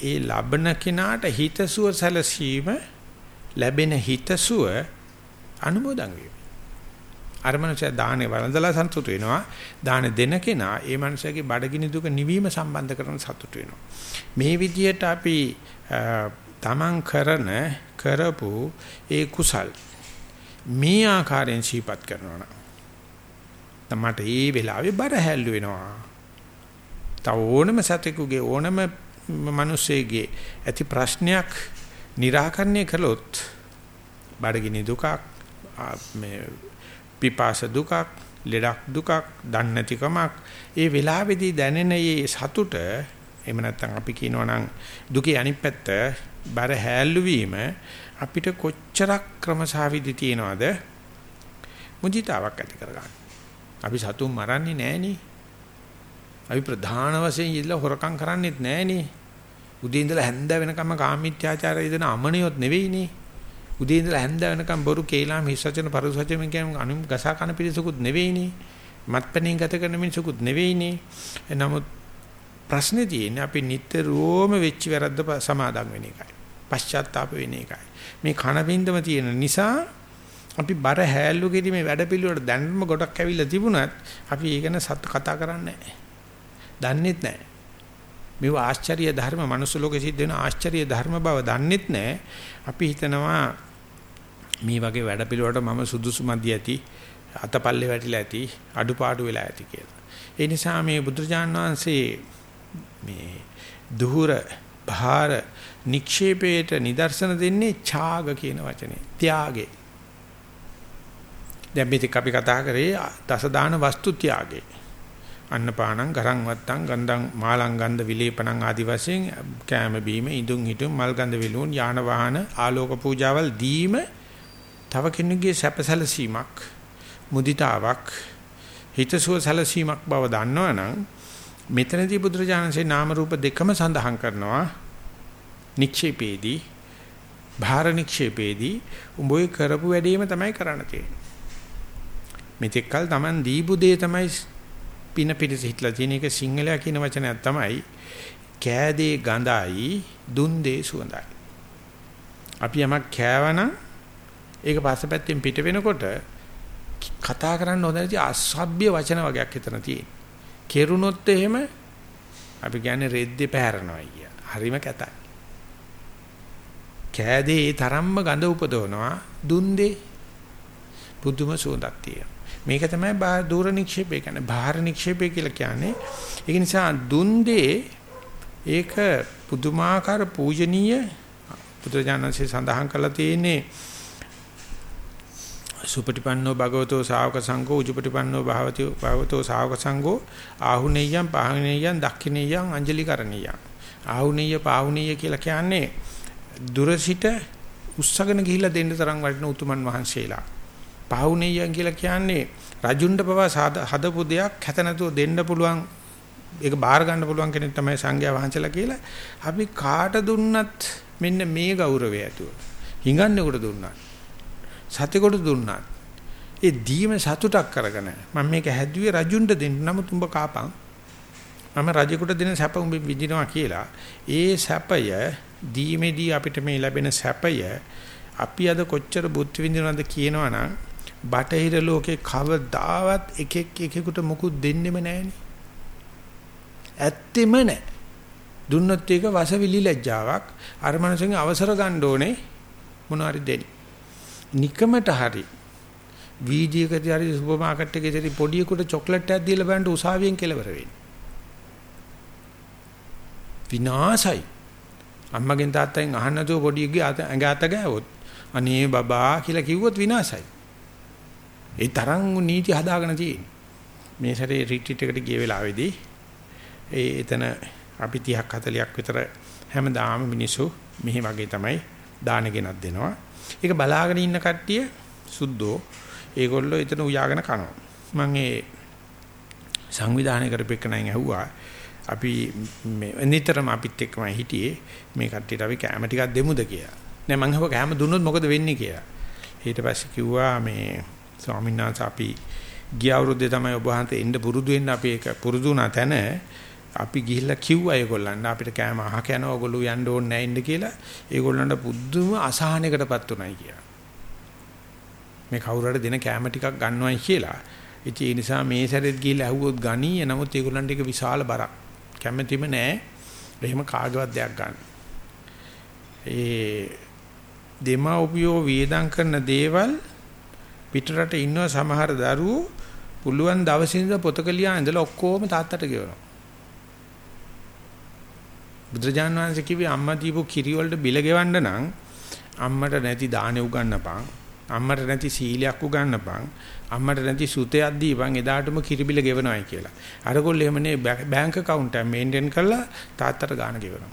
A: ඒ ලබන කෙනාට හිතසුව සැලසීම ලැබෙන හිතසුව අනුමෝදන් වීම අර මනුස්සයා දානේ වළඳලා සතුට වෙනවා. දාන දෙන කෙනා ඒ මනුස්සයාගේ බඩගිනි දුක නිවීම සම්බන්ධ කරන සතුට වෙනවා. මේ විදිහට අපි තමන් කරන කරපු ඒ කුසල් මේ ආකාරයෙන් සිහිපත් කරනවා නම් තමට ඒ වෙලාවේ බර හැල්ලු වෙනවා. තව ඕනම සතෙකුගේ ඕනම මිනිස්සෙගේ ඇති ප්‍රශ්නයක් निराකරණය කළොත් බඩගිනි දුකක් මේ පිපාස දුකක්, ලෙඩක් දුකක්, දන්නේ නැතිකමක් ඒ වෙලාවේදී දැනෙන මේ සතුට එහෙම නැත්නම් අපි කියනවා නම් දුකේ අනිත් පැත්ත බර හැල්ලු වීම අපිට කොච්චරක් ක්‍රමසාවිදි තියනවද මුදිතාවක් ඇති කරගන්න. අපි සතුන් මරන්නේ නෑනේ. අපි ප්‍රධාන වශයෙන් ඉල්ල හොරකම් කරන්නේත් නෑනේ. උදේ ඉඳලා හැන්ද වෙනකම්ම කාමීත්‍යාචාරය දෙන අමනියොත් නෙවෙයිනේ. උදේ ඉඳලා හැන්ද වෙනකම් බොරු කේලාම් හිස් වචන පරුස වචන කියන අනු ගසා කන පිළිසකුත් නෙවෙයිනේ. මත්පැනින් ගත කරන මිනිසකුත් නෙවෙයිනේ. නමුත් ප්‍රශ්නේ තියෙන්නේ අපි නිතරම වෙච්ච වැරද්ද සමාදම් වෙන එකයි. පශ්චාත්තාප වෙන එකයි. මේ කන බින්දම තියෙන නිසා අපි බර හැල්ලු කිරීමේ වැඩපිළිවෙලට දැනම ගොඩක් ඇවිල්ලා තිබුණත් අපි ඒක ගැන සත් කතා කරන්නේ නැහැ. දන්නේත් නැහැ. මේව ආශ්චර්ය ධර්ම මනුස්ස ලෝකෙ සිද්ධ වෙන ආශ්චර්ය ධර්ම බව දන්නේත් නැහැ. අපි හිතනවා මේ වගේ වැඩපිළිවෙලට මම සුදුසු මදි ඇති අතපල්ලේ වැටිලා ඇති අඩුපාඩු වෙලා ඇති කියලා. ඒ නිසා මේ බුදුරජාන් වහන්සේ මේ දුහුර භාර නික්ෂේපයට නිදර්ශන දෙන්නේ ඡාග කියන වචනේ. ත්‍යාගේ. දැන් මේක අපි කතා කරේ දස දාන වස්තු ත්‍යාගේ. අන්නපානං ගරං වත්තං ගන්ධං මාලං ගන්ධ විලේපණං ආදි වශයෙන් කෑම බීම ඉදුම් හිටුම් මල් ගන්ධ විලුන් යාන වාහන ආලෝක පූජාවල් දීම තව කෙනෙකුගේ සැපසැලසීමක් මුදිතාවක් හිතසුව සැලසීමක් බව දන්නවනම් මෙතනදී බුදුරජාණන්සේ නාම රූප දෙකම සඳහන් කරනවා. නික්ෂේපේදී භාර නික්ෂේපේදී උඹ කරපු වැඩේම තමයි කරන්න තියෙන්නේ. මෙතෙක්කල් Taman දීපු දේ තමයි පින පිටස හිටලා තියෙන එක සිංහලයා කියන වචනයක් තමයි කෑදේ ගඳයි දුන් දේ සුවඳයි අපි යමක් කෑවනම් ඒක පස්සපැත්තෙන් පිට වෙනකොට කතා කරන්න හොඳ නැති අසභ්‍ය වචන වගේක් හිතන තියෙන. කෙරුණොත් එහෙම අපි කියන්නේ රෙද්දේ පැහැරනවා කිය. හරිම කැතයි. කෑදේ ඒ තරම්ම ගඳ උපදවනවා දුන්දේ පුදුම සුවඳක් තියෙනවා. මේක තමයි දූර නික්ෂේපය කියන්නේ. බාහිර නික්ෂේපය කියලා කියන්නේ. ඒක නිසා දුන්දේ ඒක පුදුමාකාර පූජනීය බුදුජානන්සේ සඳහන් කරලා තියෙන්නේ. සුපටිපන්නෝ භගවතෝ ශාවක සංඝෝ උජුපටිපන්නෝ භාවති භගවතෝ ශාවක සංඝෝ ආහුනේයම් පාහුනේයම් දක්ඛිනේයම් අංජලිකරණීයම් ආහුනේය පාහුනේය කියලා කියන්නේ දුර සිට උස්සගෙන ගිහිල්ලා දෙන්න තරම් වටින උතුමන් වහන්සේලා. පාහුනේයම් කියලා කියන්නේ රජුණ්ඩ පවා හදපු දෙයක් හැත නැතුව දෙන්න පුළුවන් ඒක බාර ගන්න පුළුවන් කෙනෙක් තමයි සංඝයා වහන්සේලා කියලා අපි කාට දුන්නත් මෙන්න මේ ගෞරවය ඇතුව හිඟන්නේකට දුන්නා සතෙකුට දුන්නා. ඒ දීම සතුටක් කරගෙන මම මේක හැදුවේ රජුන්ට දෙන්න. නමුත් උඹ කාපන්. මම රජෙකුට දෙන සැප උඹ විඳිනවා කියලා. ඒ සැපය දීමේදී අපිට මේ ලැබෙන සැපය අපි අද කොච්චර බුද්ධ විඳිනවද කියනවනම් බටහිර ලෝකේ කවදාවත් එකෙක් එකෙකුට මුකුත් දෙන්නෙම නැහෙනි. ඇත්තෙම නැහැ. දුන්නොත් ඒක වසවිලි ලැජ්ජාවක්. අර මනුස්සයන්ගේ අවසර ගන්න ඕනේ මොනවාරි දෙන්න. නිකමට හරි වීදියේකදී හරි සුපර් මාකට් එකේදී පොඩියෙකුට චොක්ලට් එකක් දීලා බලන්න උසාවියෙන් කෙලවර වෙන්නේ. විනාසයි. අම්මගෙන් තාත්තගෙන් අහන්න නැතුව පොඩියෙක්ගේ ඇඟ අත ගෑවොත් අනේ බබා කියලා කිව්වොත් විනාසයි. ඒ තරම් නීති හදාගෙන තියෙන්නේ. මේ සැරේ රිට්‍රීට් එකට ගිය වෙලාවේදී ඒ එතන අපි 30ක් 40ක් විතර හැමදාම මිනිස්සු මෙහි වගේ තමයි දාන ගෙනත් දෙනවා. ඒක බලාගෙන ඉන්න කට්ටිය සුද්ධෝ ඒගොල්ලෝ එතන උයාගෙන කනවා. මම ඒ සංවිධානය කරපෙන්නන් ඇහුවා අපි මේ නිතරම අපිත් එක්කම හිටියේ මේ කට්ටියට අපි කැම ටිකක් දෙමුද කියලා. නෑ මං අහුවා කැම දුන්නොත් මොකද වෙන්නේ කියලා. ඊට පස්සේ කිව්වා මේ ස්වාමීන් වහන්සේ අපි ගිය අවුරුද්දේ තමයි ඔබ වහන්සේ එන්න පුරුදු වෙන්න අපි ඒක පුරුදු වුණා තැන අපි ගිහිල්ලා කිව්වා ඒගොල්ලන්ට අපිට කෑම අහක යනවා ඔයගොල්ලෝ යන්න ඕනේ නැහැ ඉන්න කියලා ඒගොල්ලන්ට පුදුම අසහනයකටපත් උනායි කියලා. මේ කවුරුහරි දෙන කෑම ටිකක් ගන්නවයි කියලා. ඉතින් ඒ නිසා මේ සැරේත් ගිහිල්ලා ඇහුවොත් ගනී නමුත් ඒගොල්ලන්ට ඒක විශාල බරක්. කැමැතිම නැහැ. එහෙම කාගවත් දෙයක් ගන්න. ඒ දෙමව්පියෝ වේදම් කරන දේවල් පිටරට ඉන්න සමහර දරුවෝ පුළුවන් දවසින් ඉඳලා පොතක ලියා ඉඳලා ඔක්කොම තාත්තට ගෙවනවා. බුදුරජාන් වහන්සේ කිව්වේ අම්මා දීපු කිරි වලට බිල ගෙවන්න නම් අම්මට නැති දානේ උගන්නපන් අම්මට නැති සීලයක් උගන්නපන්. අම්මට නැති සුතයක් දීපන් එදාටම කිරිබිල ගෙවනවායි කියලා. අරගොල්ලෝ එහෙමනේ බැංක account එක මේන්ටේන් කරලා තාත්තට ගාන ගෙවනවා.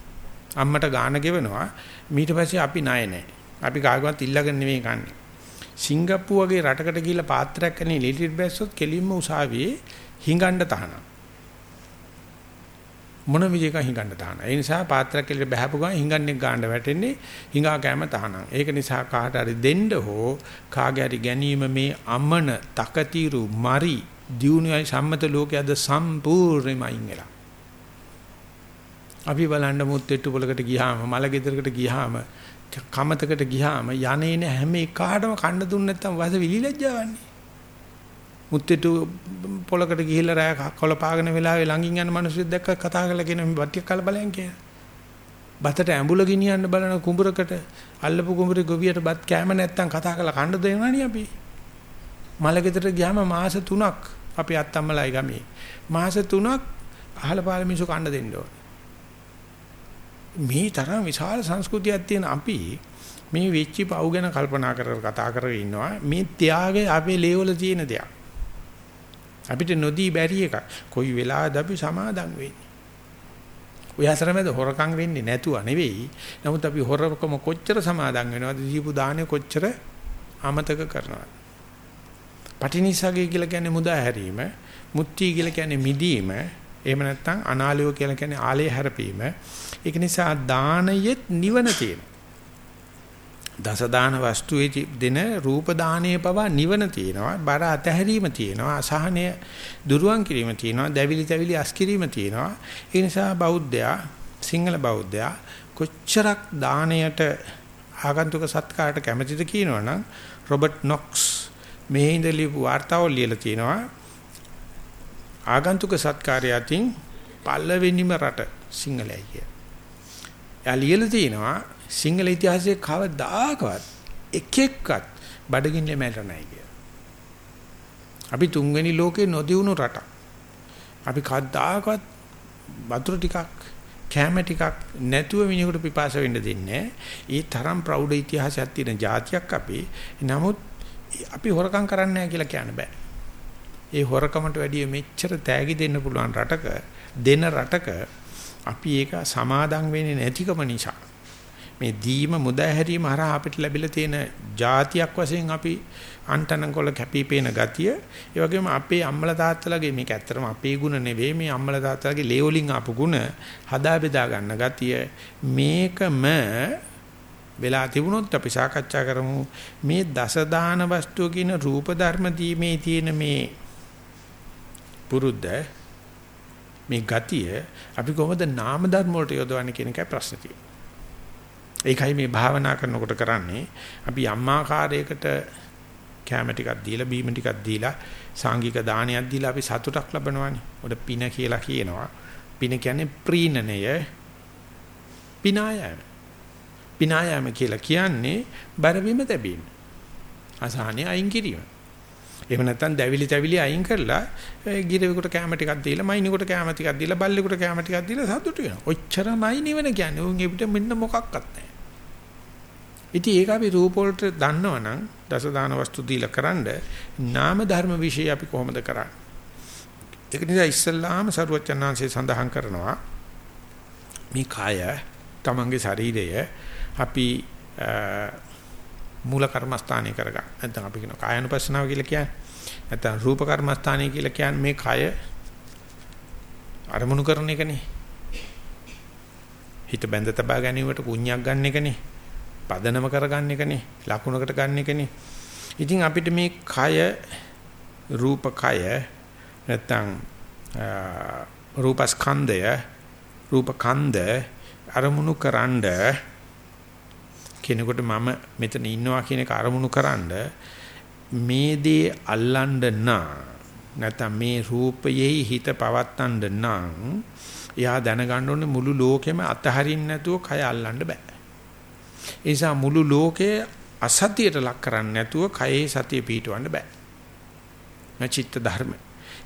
A: අම්මට ගාන ගෙවනවා. ඊට පස්සේ අපි ණය නැහැ. අපි කාගවත් ඉල්ලගෙන නෙමෙයි කන්නේ. සිංගප්පූ වගේ රටකට ගිහිල්ලා පාත්‍රයක් කන්නේ ලිටිර් බැස්සොත් කෙලින්ම උසාවියේ හිඟන්න තහනම්. මොන විදිහක හිඟන්න තහනම්. ඒ නිසා පාත්‍රයක් කියලා බහැපු ගමන් හිඟන්නේ ගාන්න වැටෙන්නේ හිඟා කෑම තහනම්. ඒක නිසා කාට හරි දෙන්න හෝ කාගේ හරි ගැනීම මේ අමන තකතිරු මරි දියුණුවයි සම්මත ලෝකයේ අද සම්පූර්ණයෙන්ම අයින් වෙලා. අපි බලන්න මුත්තේට්ටු පොලකට ගියාම මල ගෙදරකට ගියාම කමතකට ගියාම යන්නේ හැම එකකටම කන්න දුන්නේ නැත්තම් වද විලිලැජ්ජාවන්නේ. මුත්තේට්ටු පොලකට ගිහිල්ලා රෑ කොළ පාගන වෙලාවේ ළඟින් යන මිනිස්සුත් දැක්ක කතා කරලා කියන මේ වටියක් කල බලයන් කියලා. බතට ඇඹුල ගෙනියන්න බලන කුඹරකට අල්ලපු කුඹරේ ගොවියට බත් කෑම නැත්තම් කතා කරලා කන්න දෙනවනේ අපි. මල ගෙදරට ගියාම මාස 3ක් අපි අත්තම්මලයි ගමේ. මාස 3ක් අහල පාල මිනිස්සු කන්න දෙන්න ඕන. මේ තරම් විශාල සංස්කෘතියක් තියෙන අපි මේ වෙච්ච පව් ගැන කල්පනා කර කතා කරගෙන ඉන්නවා. මේ ත්‍යාගය අපේ ලේවල තියෙන දෙයක්. අපිට නොදී බැරි එක කොයි වෙලාවද අපි සමාදම් වෙන්නේ? ඔය අතරමැද හොරකම් වෙන්නේ නැතුව නෙවෙයි. නමුත් අපි හොරකම කොච්චර සමාදම් වෙනවද? දීපු දානේ කොච්චර අමතක කරනවද? පටිනිසගය කියලා කියන්නේ මුදා හැරීම මුත්‍ති කියලා කියන්නේ මිදීම එහෙම නැත්නම් අනාලයෝ කියලා කියන්නේ ආලය හැරපීම. ඒක නිසා දානයෙත් නිවන තියෙනවා. දස දාන වස්තුවේ දෙන රූප දානයේ පවා නිවන තියෙනවා. බර අතහැරීම තියෙනවා. අසහනය දුරුවන් කිරීම තියෙනවා. දැවිලි තැවිලි අස් කිරීම තියෙනවා. ඒ නිසා බෞද්ධයා සිංහල බෞද්ධයා කොච්චරක් දාණයට ආගන්තුක සත්කාරට කැමතිද කියනවනම් රොබර්ට් නොක්ස් මේ ඉඳලිපු වාර්තාව ලියලා තියෙනවා ආගන්තුක සත්කාරය අතින් පළවෙනිම රට සිංහලයි කියලා. එයා ලියලා තිනවා සිංහල ඉතිහාසයේ කවදාකවත් එක එක්කත් බඩගින්නේ මැරෙ නැහැ කියලා. අපි තුන්වෙනි ලෝකේ නොදියුණු රටක්. අපි කවදාකවත් වතුර ටිකක් කැම ටිකක් නැතුව මිනිහෙකුට පිපාස වෙන්න දෙන්නේ ඒ තරම් ප්‍රෞಢ ඉතිහාසයක් තියෙන જાතියක් අපි. නමුත් අපි හොරකම් කරන්නේ නැහැ කියලා කියන්න බෑ. ඒ හොරකමට වැඩිය මෙච්චර තෑගි දෙන්න පුළුවන් රටක දෙන රටක අපි ඒක සමාදම් වෙන්නේ නැතිකම නිසා. මේ දීම මුදා හැරීම හරහා අපිට ලැබිලා තියෙන જાතියක් වශයෙන් අපි අන්ටනකොල කැපිපේන ගතිය ඒ වගේම අපේ අම්මලා තාත්තලාගේ මේක ඇත්තටම අපේ ගුණ නෙවෙයි මේ අම්මලා තාත්තලාගේ ලේ වලින් ආපු ගුණ හදා බෙදා ගන්න ගතිය. මේකම වෙලා තිබුණොත් අපි සාකච්ඡා කරමු. මේ දසදාන වස්තුව කියන රූප ධර්ම දීමේ තියෙන මේ පුරුද්ද මේ ගතිය අපි කොහොමද නාම ධර්ම වලට යොදවන්නේ කියන එකයි ප්‍රශ්නේ තියෙන්නේ. ඒකයි මේ භාවනා කරනකොට කරන්නේ අපි අම්මාකාරයකට කැම ටිකක් දීලා බීම ටිකක් දීලා සාංගික දානයක් දීලා අපි සතුටක් ලබනවානේ. උඩ පින කියලා කියනවා. පින කියන්නේ ප්‍රීණනය පිනායම. පිනායම කියලා කියන්නේ බරවීම තැබීම. අසහනේ අයින් කිරීම. එහෙම නැත්නම් දැවිලි තැවිලි අයින් කරලා ගිරවෙකුට කැම ටිකක් දීලා මයින්ෙකුට කැම ටිකක් දීලා බල්ලෙකුට කැම ටිකක් දීලා සතුටු වෙනවා. ඔච්චරමයි නිවන කියන්නේ. උන් එපිට මෙන්න මොකක්වත් නැහැ. ඉතින් ඒක අපි රූප වලට දන්නවනම් දස දාන වස්තු දීලා කරන්ඩ නාම ධර්ම વિશે අපි කොහොමද කරන්නේ? ඒක නිසා ඉස්සල්ලාම සරුවචනාංශය සඳහන් කරනවා මේ කාය තමන්ගේ ශරීරය අපි මූල කර්මස්ථානය කරගන්න. නැත්නම් අපි කියන කායानुපස්සනාව කියලා කියන්නේ. නැත්නම් රූප කර්මස්ථානය කියලා කියන්නේ මේ කය අරමුණු කරන එකනේ. හිත බැඳ තබා ගැනීමට කුණ්‍යක් ගන්න එකනේ. පදනම කරගන්න එකනේ. ලකුණකට ගන්න එකනේ. ඉතින් අපිට මේ කය රූප කය නැත්නම් රූපස්කන්ධය රූපකන්ධ අරමුණු කරන්නේ කෙනෙකුට මම මෙතන ඉන්නවා කියන එක අරමුණු කරන්ඩ මේ දේ අල්ලන්න නම් නැත්නම් මේ රූපයෙහි හිත පවත්තන්න නම් එයා දැනගන්න ඕනේ මුළු ලෝකෙම අතහරින්න නැතුව කය අල්ලන්න බෑ. ඒ නිසා මුළු ලෝකය අසතියට ලක් කරන්නේ නැතුව කයේ සතිය පිහිටවන්න බෑ. නැචිත්ත ධර්ම.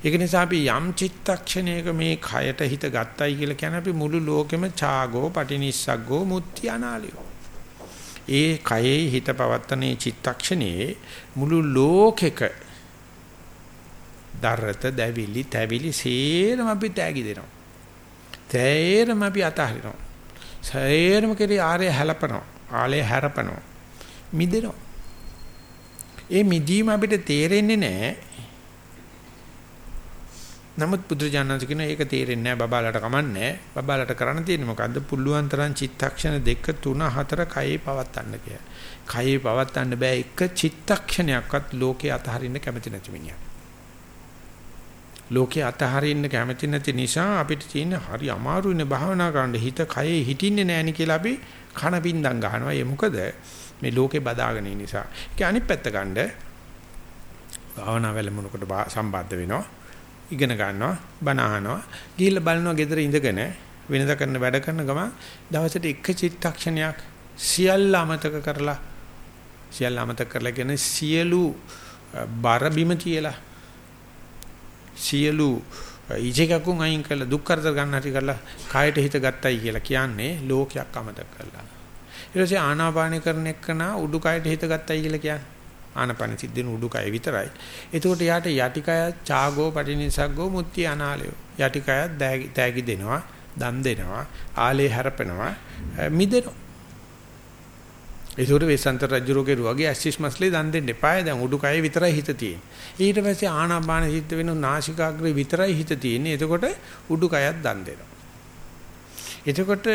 A: ඒක නිසා අපි යම් චිත්තක්ෂණයක මේ කයට හිත ගත්තයි කියලා කියන අපි මුළු ලෝකෙම ඡාගෝ පටිනිස්සග්ගෝ මුත්‍ති අනාලියෝ ඒ කයේ හිත පවත්තනේ චිත්තක්ෂණයේ මුළු ලෝකෙක දරත දැවිලි තැවිලි සේරම අපි තෑගි දෙනවා. තේරම අපි අතහරිනවා. සේරම කෙරේ ආරය හැලපනවා. ආලය හැරපනවා. මිදෙනවා. ඒ මිදීම අපිට තේරෙන්නේ නැහැ. නමුත් බුදුරජාණන් කියන ඒක තේරෙන්නේ නැහැ බබාලට කමන්නේ බබාලට කරන්න තියෙන්නේ මොකද්ද පුළුවන් තරම් චිත්තක්ෂණ දෙක තුන හතර කයේ පවත්තන්න කියලා. කයේ පවත්තන්න බෑ එක චිත්තක්ෂණයක්වත් ලෝකේ අතහරින්න කැමති නැති මිනිහා. ලෝකේ අතහරින්න කැමති නැති නිසා අපිට තියෙන හරි අමාරුනේ භාවනා කරන්න හිත කයේ හිටින්නේ නැහෙනි කියලා අපි කන පින්දම් ගන්නවා. ඒ මොකද මේ ලෝකේ බදාගෙන ඉන්න නිසා. ඒක අනිත් පැත්ත ගන්න භාවනා වැළමුණකට සම්බන්ධ වෙනවා. ඉගෙන ගන්නවා, බණ අහනවා, ගිහිල්ලා බලනවා ගෙදර ඉඳගෙන වෙනද කරන වැඩ කරන ගම දවසට එක චිත්තක්ෂණයක් සියල්ල අමතක කරලා සියල්ල අමතක කරලා කියන සියලු බර බිම තියලා සියලු ඉජේකකුන් අයින් කරලා දුක් කරදර ගන්න හැටි කරලා කායට හිත ගත්තයි කියලා කියන්නේ ලෝකයක් අමතක කරලා. ඊට පස්සේ ආනාපාන කරන එකන උඩුකයට හිත ගත්තයි කියලා කියන්නේ. ආනපන සිද්දෙන උඩුකය විතරයි. එතකොට යාට යටිකය චාගෝ පටිනිසග්ගෝ මුත්‍ති අනාලයෝ. යටිකය තෑගි දෙනවා, දන් දෙනවා, ආලේ හැරපෙනවා, මිදෙනවා. ඒකට වෙසන්ත රජුගේ රුවගේ ඇසිස් මස්ලේ දන් දෙන්න එපාය දැන් උඩුකය විතරයි හිත තියෙන්නේ. ඊට පස්සේ ආනාපාන සිද්ධ වෙන නාසිකාග්‍රේ විතරයි හිත තියෙන්නේ. එතකොට උඩුකයත් දන් දෙනවා. එතකොට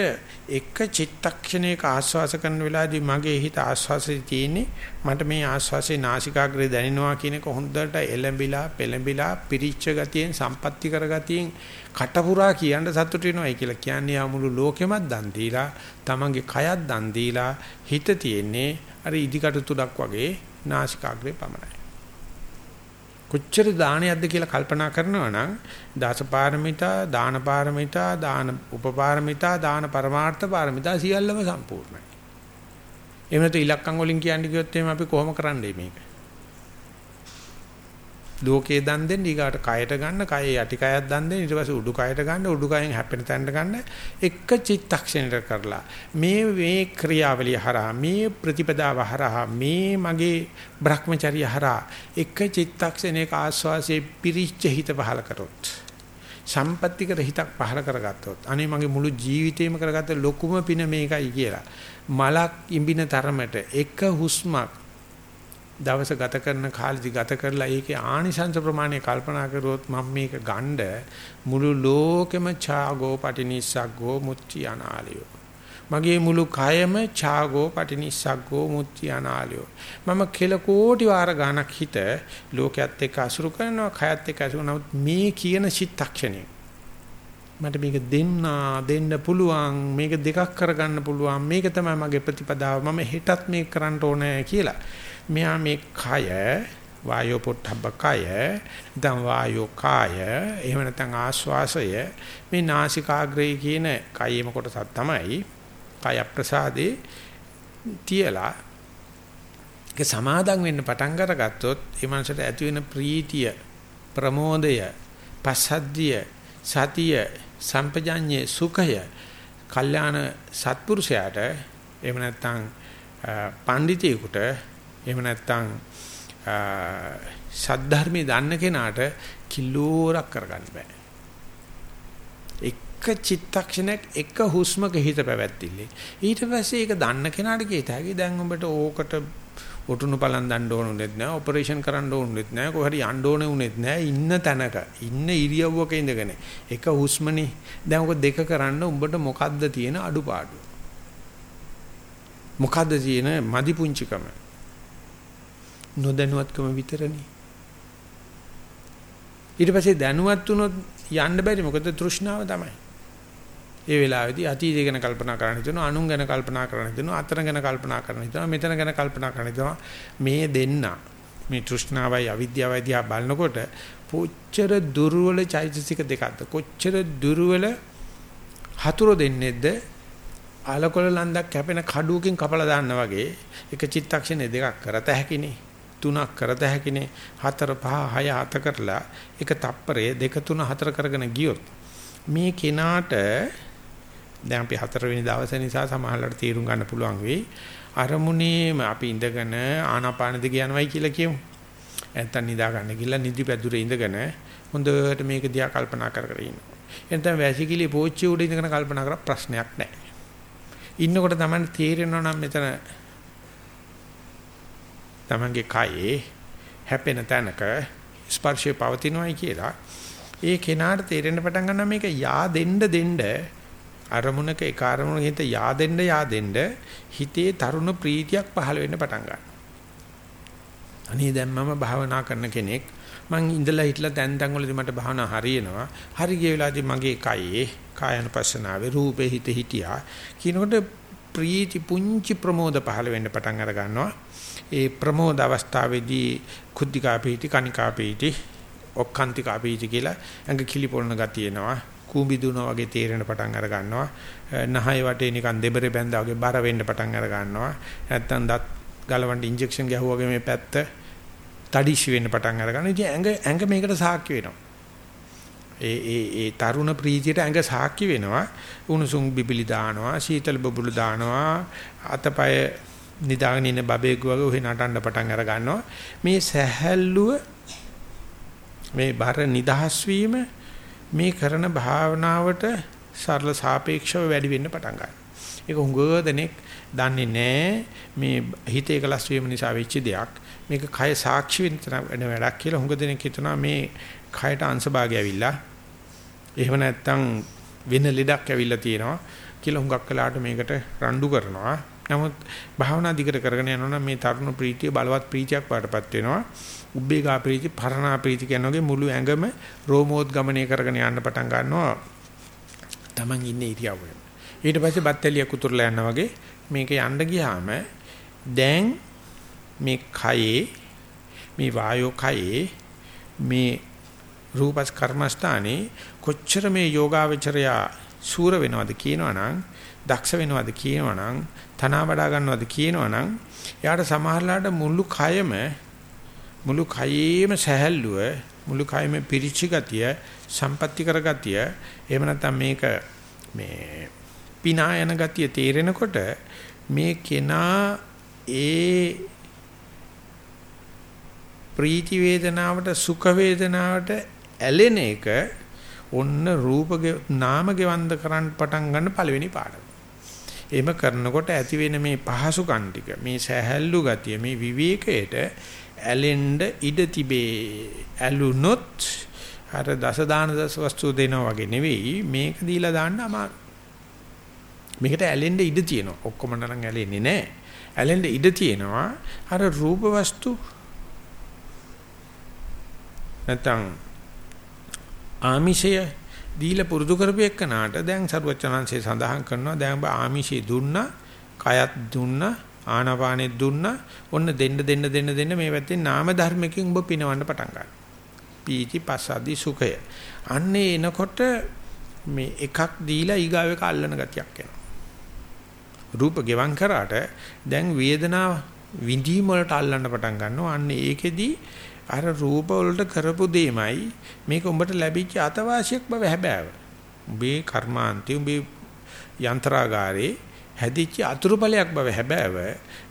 A: එක චිත්තක්ෂණයක ආස්වාස කරන වෙලාවේදී මගේ හිත ආස්වාසයේ තියෙන්නේ මට මේ ආස්වාසේ නාසිකාග්‍රේ දැනෙනවා කියන එක හොඳට එලඹිලා පෙලඹිලා පිරිච්ච ගතියෙන් සම්පatti කර ගතියෙන් කටපුරා කියන්න සතුට වෙනවයි කියලා කියන්නේ ආමුළු ලෝකෙමත් දන් දීලා තමන්ගේ කයත් දන් දීලා හිත තියෙන්නේ අර ඉදිකටු තුඩක් වගේ නාසිකාග්‍රේ පමණයි. කොච්චර දානයක්ද කියලා කල්පනා කරනවා නම් දාසපාරමිතා, දාන පාරමිතා, දාන උපපාරමිතා, දාන පරමාර්ථ පාරමිතා සියල්ලම සම්පූර්ණයි. එහෙම නැත්නම් ඉලක්කම් වලින් කියන්නේ කිව්වොත් එහෙම අපි කොහොම කරන්නේ මේක? ලෝකේ දන් දෙන්න ඊගාට කයට ගන්න කයේ යටි කයක් දන් දෙන්න ඊට පස්සේ උඩු කයට ගන්න උඩු කයෙන් හැපෙන තැනට ගන්න එක චිත්තක්ෂණයකට කරලා. මේ මේ ක්‍රියාවලිය හරහා මේ ප්‍රතිපදාව හරහා මේ මගේ Brahmacharya හරහා එක චිත්තක්ෂණයක ආස්වාසේ පිරිච්ච හිත පහල කරොත් සම්පත්‍තිකර හිතක් පහල කරගත්තොත් අනේ මගේ මුළු ජීවිතේම කරගත්ත ලොකුම පින මේකයි කියලා. මලක් ඉඹින තරමට එක හුස්මක් දවස ගත කරන කාලෙදි ගත කරලා ඒකේ ආනිසංස ප්‍රමාණය කල්පනා කරුවොත් මම මේක ගණ්ඩ මුළු ලෝකෙම ඡාගෝ පටිනිස්සග්ගෝ මුත්‍ති අනාලියෝ. මගේ මුළු කයම ඡාගෝ පටිනිස්සග්ගෝ මුත්‍ති අනාලියෝ. මම කෙල කෝටි වාර ගණක් හිත ලෝකයේත් එක්ක අසුරු කරනවා කයත් එක්ක අසුරු නමුත් මේ කියන චිත්තක්ෂණය මට මේක දෙන්න දෙන්න පුළුවන් මේක දෙකක් කරගන්න පුළුවන් මේක තමයි මගේ ප්‍රතිපදාව. මම හෙටත් මේක කරන්න ඕනේ කියලා. මෙයා මේ කය වායෝ පොට්ටබ්බ කය නැත්නම් වායෝ කාය එහෙම නැත්නම් ආශ්වාසය මේ නාසිකාග්‍රේ කියන කයෙම කොටසක් තමයි කය ප්‍රසාදේ තියලා ඒක සමාදම් වෙන්න පටන් අරගත්තොත් ඒ මනසට ඇති වෙන ප්‍රීතිය ප්‍රමෝදය පසද්දිය සතිය සම්පජඤ්ඤේ සුඛය කල්යාණ සත්පුරුෂයාට එහෙම නැත්නම් පඬිතියෙකුට එහෙම නැත්නම් සද්ධර්මයේ දන්න කෙනාට කිලෝරක් කරගන්න බෑ. එක චිත්තක්ෂණයක් එක හුස්මක හිත පැවැත්තිල්ලේ. ඊට පස්සේ ඒක දන්න කෙනාට කියත හැකි. දැන් උඹට ඕකට ඔටුනු පලන් දන්න ඕනෙත් නෑ ඔපරේෂන් කරන්න ඕනෙත් නෑ කොහරි යන්න ඕනේ උනේත් නෑ ඉන්න තැනක ඉන්න ඉරියව්වක ඉඳගෙන. එක හුස්මනේ. දැන් ඔක දෙක කරන්න උඹට මොකද්ද තියෙන අඩුපාඩු? මොකද්ද තියෙන මදි පුංචිකම? නොදැනුවත්කම විතරනේ. ඊට පස්සේ දැනුවත් වුණොත් යන්න බැරි මොකද තෘෂ්ණාව තමයි. ඒ වෙලාවේදී අතීතය ගැන කල්පනා කරන්න හිතෙනවා, අනුන් ගැන කල්පනා කරන්න හිතෙනවා, අතන ගැන කල්පනා කරන්න හිතෙනවා, මෙතන ගැන කල්පනා කරන්න හිතෙනවා. මේ දෙන්න මේ තෘෂ්ණාවයි අවිද්‍යාවයි දිහා බලනකොට කොච්චර දුර්වල චෛතසික දෙකක්ද? කොච්චර දුර්වල හතුරු දෙන්නේද? ආලකොල ලන්දක් කැපෙන කඩුවකින් කපලා දාන්නා වගේ එක චිත්තක්ෂණේ දෙකක් කරත හැකිනේ. තුනක් කරත හැකිනේ 4 5 6 7 කරලා එක තප්පරයේ 2 3 4 කරගෙන ගියොත් මේ කෙනාට දැන් අපි හතරවෙනි දවසේ නිසා සමහරවල්ට තීරුම් ගන්න පුළුවන් වෙයි අරමුණේම අපි ඉඳගෙන ආනාපාන දිග යනවයි කියලා කියමු. නැත්තම් නිදා ගන්න කියලා නිදි පැදුරේ ඉඳගෙන හොඳට මේක දිහා කල්පනා කර කර ඉන්නවා. එතන වැසිකිලි පෝච්චි උඩ ඉඳගෙන කල්පනා කරා ප්‍රශ්නයක් නැහැ. ඉන්නකොට තමයි තේරෙනවා නම් මෙතන තමන්ගේ කයේ හැපෙන තැනක ස්පර්ශය පවතිනවායි කියලා ඒ කෙනාට තේරෙන්න පටන් ගන්නවා මේක යා දෙන්න දෙන්න අරමුණක ඒ කාර්මුණක හිත යා දෙන්න යා දෙන්න හිතේ තරුණ ප්‍රීතියක් පහළ වෙන්න පටන් ගන්නවා. අනේ දැන් මම භාවනා කරන කෙනෙක් මං ඉඳලා හිටලා දැන් දැන් වලදී මට භාවනා හරියනවා. හරි ගිය වෙලාවදී මගේ කයේ කායනුපස්සනාවේ රූපේ හිත හිටියා. කිනකොට ප්‍රීති පුංචි ප්‍රමෝද පහළ වෙන්න පටන් අර ගන්නවා. ඒ ප්‍රමෝද අවස්ථාවේදී කුද්ධිකා පීති කනිකා පීති ඔක්කාන්තිකා පීති කියලා ඇඟ කිලිපොළන ගතිය එනවා. කූඹි දුනා වගේ තේරෙන පටන් අර ගන්නවා. නහය වටේ නිකන් දෙබරේ බැඳා වගේ බර වෙන්න පටන් අර ගන්නවා. නැත්තම් දත් ගලවන්න ඉන්ජෙක්ෂන් ගැහුවා වගේ මේ පැත්ත තඩිෂි වෙන්න පටන් අර ගන්නවා. ඉතින් ඇඟ ඇඟ මේකට සාක්ෂි වෙනවා. ඒ ඒ ඒ තරුණ ප්‍රීතියට ඇඟ සාක්ෂි වෙනවා. උණුසුම් බිබිලි දානවා, සීතල බබුලු දානවා, අතපය නිදාගෙන ඉන්න බබෙක් වගේ ඔහේ නටන්න පටන් අර ගන්නවා. මේ සැහැල්ලුව මේ බර නිදහස් වීම මේ කරන භාවනාවට සරල සාපේක්ෂව වැඩි වෙන්න පටන් ගන්නවා. ඒක හුඟ දෙනෙක් දන්නේ නැහැ මේ හිත එකලස් වීම නිසා වෙච්ච දෙයක්. මේක කය සාක්ෂි වෙන වැඩක් කියලා හුඟ දෙනෙක් හිතනවා මේ කයට අංශභාගය ඇවිල්ලා එහෙම නැත්නම් වෙන ලෙඩක් ඇවිල්ලා තියෙනවා කියලා හුඟක් වෙලාට මේකට රණ්ඩු කරනවා. නමුත් භාවනා දිගට කරගෙන යනොනම් මේ තරුණ ප්‍රීතිය බලවත් ප්‍රීතියක් වඩපත් වෙනවා. උබ්බේගා ප්‍රීති, පරණා ප්‍රීති කියනෝගේ මුළු ඇඟම රෝමෝත් ගමනය කරගෙන යන්න පටන් ගන්නවා. Taman ඉන්නේ ඉරියව්වේ. ඊට පස්සේ බත්තලිය කුතුරලා යනවා වගේ මේක යන්න ගියාම දැන් මේ කයේ මේ වායෝ කයේ මේ රූපස් කර්මස්ථානේ කොච්චර මේ යෝගාවචරයා සූර වෙනවද කියනවනම් දක්ෂ වෙනවද කියනවනම් තනවා වඩා ගන්නවද කියනවනම් එයාට සමහරලාට මුළු කයම මුළු කයේම සැහැල්ලුව මුළු කයම පිරිච්ච ගතිය සම්පත්‍ති කර ගතිය එහෙම නැත්නම් මේක මේ පිනා යන ගතිය තේරෙනකොට මේ කෙනා ඒ ප්‍රීති වේදනාවට සුඛ වේදනාවට ඇලෙන එක ඔන්න රූප නාම ගෙවන්ද කරන්න පටන් ගන්න පළවෙනි පාඩම. එහෙම කරනකොට ඇති වෙන මේ පහසුකම් ටික මේ සැහැල්ලු ගතිය මේ විවේකයට ඇලෙන්න ඉඩ තිබේ. ඇලුනොත් අර දස දාන දස වස්තු දෙනවා වගේ නෙවෙයි මේක දීලා දාන්න අමාරු. මේකට ඇලෙන්න ඉඩ තියෙනවා. ඔක්කොම නම් ඇලෙන්නේ නැහැ ඇලෙන්න ඉඩ තියෙනවා අර රූප වස්තු නැත්නම් ආමිෂය දීලා පුරුදු කරපු එක්කනාට දැන් සරුවචනංශේ සඳහන් කරනවා දැන් ඔබ ආමිෂي දුන්නා කයත් දුන්නා ආනාපානෙත් දුන්නා ඔන්න දෙන්න දෙන්න දෙන්න දෙන්න මේ පැත්තේ නාම ධර්මකින් ඔබ පිනවන්න පටන් ගන්නවා. පීති පස්සද්දි සුඛය. අන්නේ එනකොට මේ එකක් දීලා ඊගාව එක අල්ලන ගතියක් එනවා. රූප ගෙවම් කරාට දැන් වේදනාව විඳීම වලට අල්ලන්න පටන් ගන්නවා. අන්න ඒකෙදි අර රූප වලට කරපු දෙයමයි මේක උඹට ලැබිච්ච අතවාසියක් බව හැබෑව. උඹේ කර්මාන්තේ උඹේ යන්ත්‍රාගාරේ හැදිච්ච අතුරුඵලයක් බව හැබෑව.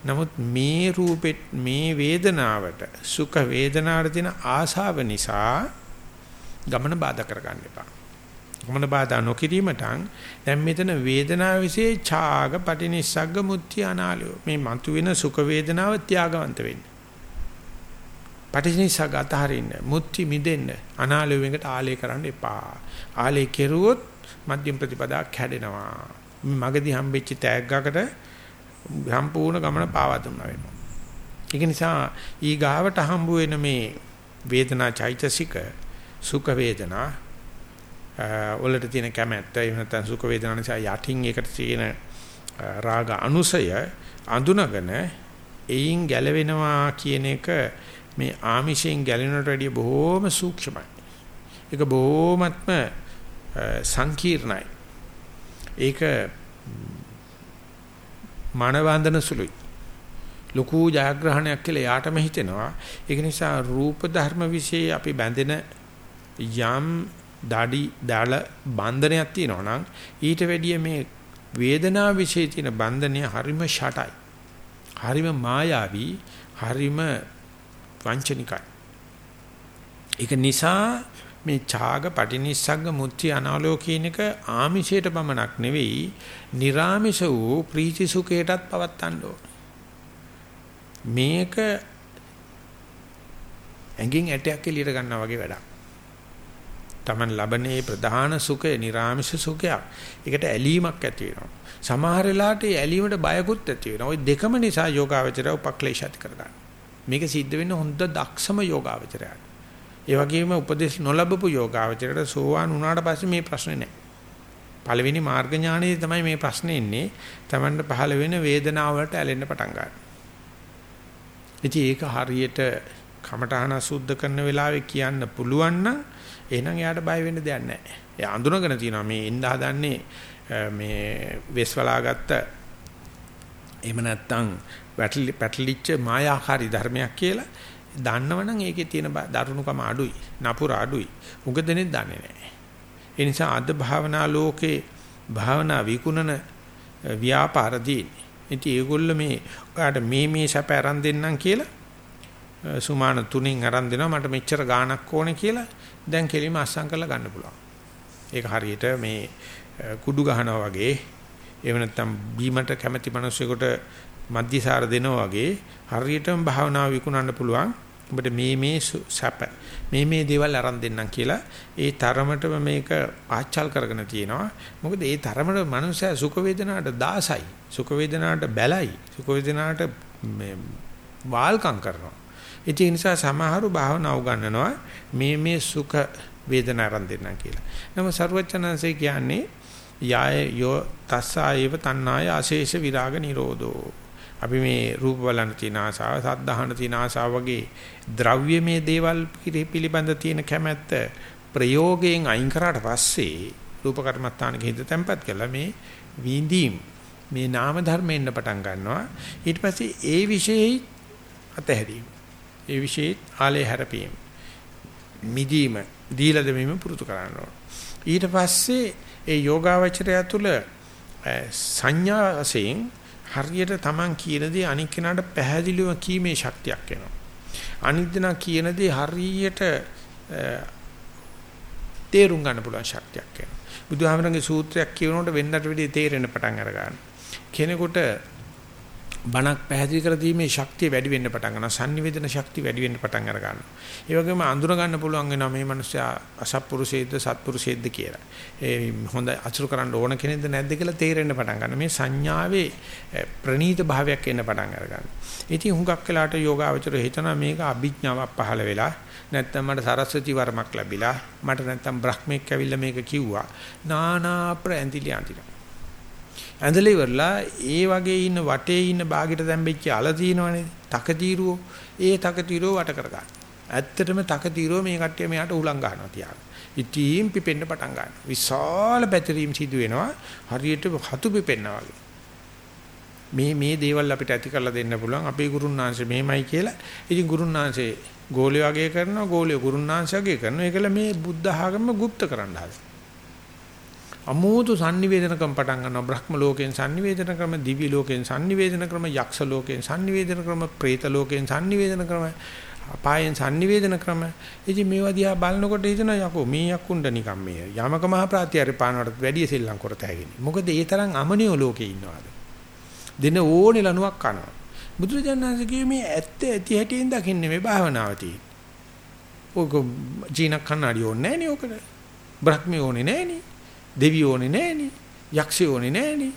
A: නමුත් මේ රූපෙත් මේ වේදනාවට සුඛ වේදනාවට තියෙන ආශාව නිසා ගමන බාධා කරගන්න එපා. ගමන බාධා නොකිරීමට දැන් මෙතන වේදනාව વિશે ඡාග පටිනිස්සග්ග මුත්‍ති අනාලය මේ මතුවෙන සුඛ වේදනාව ත්‍යාගවන්ත වෙන්නේ. පටිච්චසමුප්පාද අතහරින්න මුත්‍ති මිදෙන්න අනාලෝවෙන්කට ආලේ කරන්න එපා. ආලේ කෙරුවොත් මධ්‍යම ප්‍රතිපදාවක් හැදෙනවා මගදී හම්බෙච්ච තෑග්ගකට සම්පූර්ණ ගමන පාවා දුන්නා වෙනවා. ඒක නිසා ඊ ගාවට හම්බ වෙන මේ වේදනා චෛතසික සුඛ වේදනා වලට තියෙන කැමැත්ත එහෙම නැත්නම් සුඛ වේදනා නිසා යටින් ඒකට තියෙන රාග අනුසය අඳුනගෙන එයින් ගැලවෙනවා කියන එක මේ ආමිෂයෙන් ගැලෙනට වැඩිය බොහෝම සූක්ෂමයි. ඒක බොහෝමත්ම සංකීර්ණයි. ඒක මනවන්දන සුළුයි. ලොකු ජයග්‍රහණයක් කියලා යාටම හිතෙනවා. ඒක නිසා රූප ධර්ම વિશે අපි බැඳෙන යම් දඩි දාල බන්ධනයක් තියෙනවා නම් ඊට වැඩිය මේ වේදනාව વિશે තියෙන බන්ධනය හරිම ෂටයි. හරිම මායාවී, හරිම වංචනිකයි. ඒක නිසා මේ ඡාග පටිනිස්සග්ග මුත්‍ති අනාලෝකීන එක ආමිෂයට පමණක් නෙවෙයි, निराමිෂ වූ ප්‍රීති සුඛයටත් පවත්තන්න ඕන. මේක ඇඟින් ඇටයක් එළියට ගන්නවා වගේ වැඩක්. Taman ලබනේ ප්‍රධාන සුඛය निराමිෂ සුඛයක්. ඒකට ඇලීමක් ඇති වෙනවා. සමහර වෙලාවට ඇලීමට බයකුත් ඇති වෙනවා. ওই දෙකම නිසා යෝගාවචරය උපක්ලේශ ඇති කරගන්නවා. මේක සිද්ධ වෙන්නේ හොඳ දක්ෂම යෝගාවචරයට. ඒ වගේම උපදේශ නොලබපු යෝගාවචරයට සෝවාන් වුණාට පස්සේ මේ ප්‍රශ්නේ නැහැ. පළවෙනි මාර්ග ඥානයේ තමයි මේ ප්‍රශ්නේ ඉන්නේ. Tamanට පහළ වෙන වේදනාව වලට ඇලෙන්න පටන් ගන්නවා. ඉතින් ඒක හරියට කමඨහන සුද්ධ කරන වෙලාවේ කියන්න පුළුවන් නම් එහෙනම් එයාට බය වෙන්න දෙයක් නැහැ. එයා අඳුනගෙන තියෙනවා මේ එන්න හදන්නේ මේ වෙස්වලාගත්ත එහෙම නැත්නම් වැටලි පැටලිච්ච මායාකාරී ධර්මයක් කියලා දන්නවනම් ඒකේ තියෙන දරුණුකම අඩුයි නපුර අඩුයි. උඟ දෙනේ දන්නේ නැහැ. ඒ නිසා අද භාවනා ලෝකේ භාවනා විකුණන ව්‍යාපාරදී ඉතින් ඒගොල්ල මේ ඔයාට මේ මේ සැප අරන් දෙන්නම් කියලා සුමාන තුنين අරන් දෙනවා මට මෙච්චර ගාණක් ඕනේ කියලා දැන් කෙලිම අස්සම් කරලා ගන්න පුළුවන්. ඒක හරියට මේ කුඩු ගහනවා වගේ එහෙම නැත්නම් බීමට කැමැති මිනිස්සුෙකුට මධ්‍යසාර දෙනවා වගේ හරියටම භාවනාව විකුණන්න පුළුවන්. ඔබට මේ මේ සැප මේ මේ දේවල් අරන් දෙන්නම් කියලා ඒ තරමටම මේක ආච්චල් කරගෙන තියෙනවා. මොකද ඒ තරමට මනුස්සයා සුඛ වේදනාට දාසයි. සුඛ වේදනාට බැලයි. සුඛ වේදනාට මේ වාල්කම් කරනවා. ඒ නිසා සමහරු භාවනා උගන්වනවා මේ මේ සුඛ වේදනා ආරම්භ දෙන්නම් කියලා. නම ਸਰවචනanse කියන්නේ යාය යෝ තස්සායව තණ්හාය අශේෂ විරාග නිරෝධෝ. අපි මේ රූප බලන තියෙන ආසාව, සද්ධාහන තියෙන ආසාව වගේ ද්‍රව්‍යමය දේවල් පිළිබඳ තියෙන කැමැත්ත ප්‍රයෝගයෙන් අයින් කරාට පස්සේ රූප කර්මස්ථානක හිත තැම්පත් කළා. මේ විඳීම් මේ නාම ධර්ම එන්න පටන් ගන්නවා. ඊට පස්සේ ඒ විශේෂයි අතහැරීම. ඒ વિશેෂ ආලේ හැරපීම. මිදීම දීලා දෙමීම පුරුදු කරන්න ඕන. ඊට පස්සේ ඒ යෝගාවචරය තුළ සංඥා වශයෙන් හරියට Taman කියන දේ අනික් කෙනාට පැහැදිලිව කීමේ ශක්තියක් එනවා. අනිත් දෙනා කියන දේ හරියට තේරුම් ගන්න පුළුවන් ශක්තියක් එනවා. බුදුහාමරගේ සූත්‍රයක් කියනකොට වෙන්නට වෙඩි තේරෙන්න පටන් අර ගන්නවා. කෙනෙකුට බණක් පැහැදිලි කර දීමේ ශක්තිය වැඩි වෙන්න පටන් ගන්නවා. sannivedana ශක්තිය වැඩි වෙන්න පටන් අර ගන්නවා. ඒ වගේම අඳුර ගන්න පුළුවන් වෙනවා මේ මිනිස්සයා අසත්පුරුෂයේද සත්පුරුෂයේද කියලා. ඒ හොඳ අසුරු කරන්න ඕන කෙනෙක්ද නැද්ද කියලා තේරෙන්න පටන් ගන්නවා. මේ සංඥාවේ eh, ප්‍රනීත භාවයක් එන්න පටන් අර ගන්නවා. ඉතින් හුඟක් වෙලාට යෝගාවචරය හිතනවා මේක අභිඥාවක් පහළ වෙලා නැත්තම් මට සරස්වති වර්මක් ලැබිලා මට නැත්තම් බ්‍රහ්මෙක් ඇවිල්ලා මේක කිව්වා. නානා ප්‍රැන්තිලි අන්තිලා ඇඳලා ඉවරලා ඒ වගේ ඉන්න වටේ ඉන්න බාගෙට දැම්බෙච්ච අල තියෙනවනේ. තකතිරුවෝ. ඒ තකතිරුවෝ වට කරගන්න. ඇත්තටම තකතිරුවෝ මේ කට්ටිය මෙයාට උලං ගන්නවා තියාගෙන. ඉතින් පිපෙන්න පටන් ගන්නවා. විශාල පැතිරීම් සිදු වෙනවා. හරියට හතු පිපෙන්නා වගේ. මේ මේ දේවල් අපිට ඇති කරලා දෙන්න පුළුවන්. අපේ ගුරුන්නාංශේ මෙහෙමයි කියලා. ඉතින් ගුරුන්නාංශේ ගෝලිය වගේ කරනවා, ගෝලිය ගුරුන්නාංශ වගේ කරනවා. ඒකල මේ බුද්ධ ආගම গুপ্ত කරන්න හදනවා. අමෝතු sannivedana ක්‍රම පටන් ගන්නවා. බ්‍රහ්ම ලෝකයෙන් sannivedana ක්‍රම දිවි ලෝකයෙන් sannivedana ක්‍රම යක්ෂ ලෝකයෙන් sannivedana ක්‍රම പ്രേත ලෝකයෙන් sannivedana ක්‍රම අපායෙන් sannivedana ක්‍රම ඉතින් මේවා දිහා බලනකොට හිතන යකෝ මේ යකුණ්ඩ නිකම් මේ යමක මහ ප්‍රාත්‍යරි පානවට වැඩි සෙල්ලම් කරත හැකිනේ මොකද ඒ තරම් අමනියෝ ලෝකේ ඉන්නවාද? දින ඕනේ ලණුවක් කනවා. බුදුරජාණන් කිව්වේ මේ ඇත්ත ඇති හැටියෙන් දකින්නේ මේ භාවනාව තියෙන්නේ. ඔක ජීනක් කන්නඩි ඕනේ නෑනේ ඔකට. බ්‍රහ්මී ඕනේ නෑනේ දෙවියෝ ඕනේ නෑනේ. යක්ෂයෝ ඕනේ නෑනේ.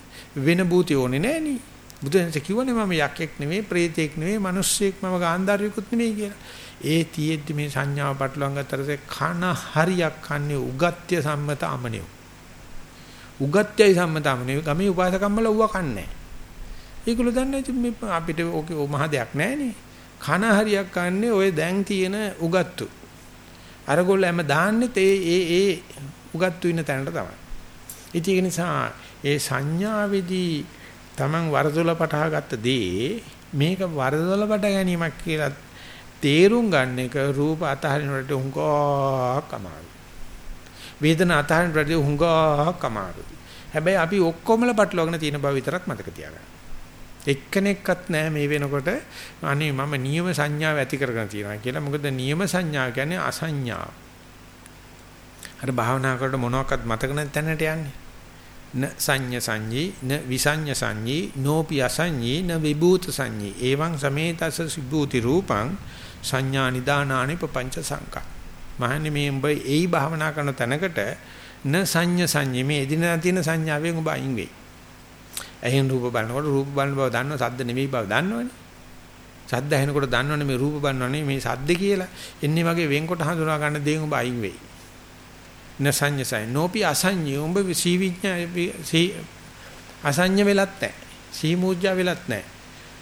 A: වෙන භූතයෝ ඕනේ නෑනේ. බුදුන්සේ කිව්වනේ මම යකෙක් නෙවෙයි, ප්‍රේතෙක් නෙවෙයි, මිනිස්සෙක් මම ගාන්ධාරියෙකුත් නෙවෙයි කියලා. ඒ තියෙද්දි මේ සංඥාව පටලවා ගන්නතරසේ කන හරියක් කන්නේ උගත්‍ය සම්මත අමනියෝ. උගත්‍යයි සම්මත අමනියෝ ගමේ උපාසකම්මල ඌව කන්නේ. ඒගොල්ලෝ දන්නේ ඉතින් මේ අපිට ඕකේ මහ දෙයක් නෑනේ. කන හරියක් කන්නේ ඔය දැන් තියෙන උගත්තු. අරගොල්ලෝ හැම දාන්නෙත් ඒ ඒ ඒ උගත්තු ඉන්න තැනට තමයි. ඉතින් ඒ නිසා ඒ සංඥාවේදී Taman වරදොල පටහගත්ත දේ මේක වරදොල පට ගැනීමක් කියලා තේරුම් ගන්න එක රූප අතහරිනකොට හුඟක් අමාරුයි. වේදනා අතහරිනකොට හුඟක් අමාරුයි. හැබැයි අපි ඔක්කොමල පටලවගෙන තියෙන බව විතරක් මතක තියාගන්න. එක්කෙනෙක්වත් නැහැ මේ වෙනකොට අනේ මම නියම සංඥාව ඇති කරගෙන තියෙනවා කියලා. මොකද නියම සංඥාව කියන්නේ අසංඥාව. අර භාවනා කරලා මොනවාක්වත් මතක නැති තැනට යන්නේ. න සංඤ සංඤී න විසඤ්ඤ සංඤී නෝපි අසංඤී න විභූත සංඤී. එවං සමේතස විභූති රූපං සංඥා නිදානානි පపంచ සංකා. මහන්නේ මේ උඹ ඒයි භාවනා කරන තැනකට න සංඤ සංඤී. මේ එදිනා තියෙන සංඥාවෙන් උඹ අයින් වෙයි. ඇහෙන් රූප බලනකොට රූප බලන බව දන්නව සද්ද නෙවෙයි බව දන්නවනේ. සද්ද ඇහෙනකොට දන්නවනේ මේ රූප බලනවනේ මේ සද්ද කියලා. එන්නේ වගේ වෙන්කොට හඳුනා ගන්න දේ උඹ අයින් වෙයි. නසඤ්ඤසයි. නෝපි අසඤ්ඤය. උඹ සීවිඥා අසඤ්ඤ වෙලත් නැහැ. සීමුජ්ජා වෙලත් නැහැ.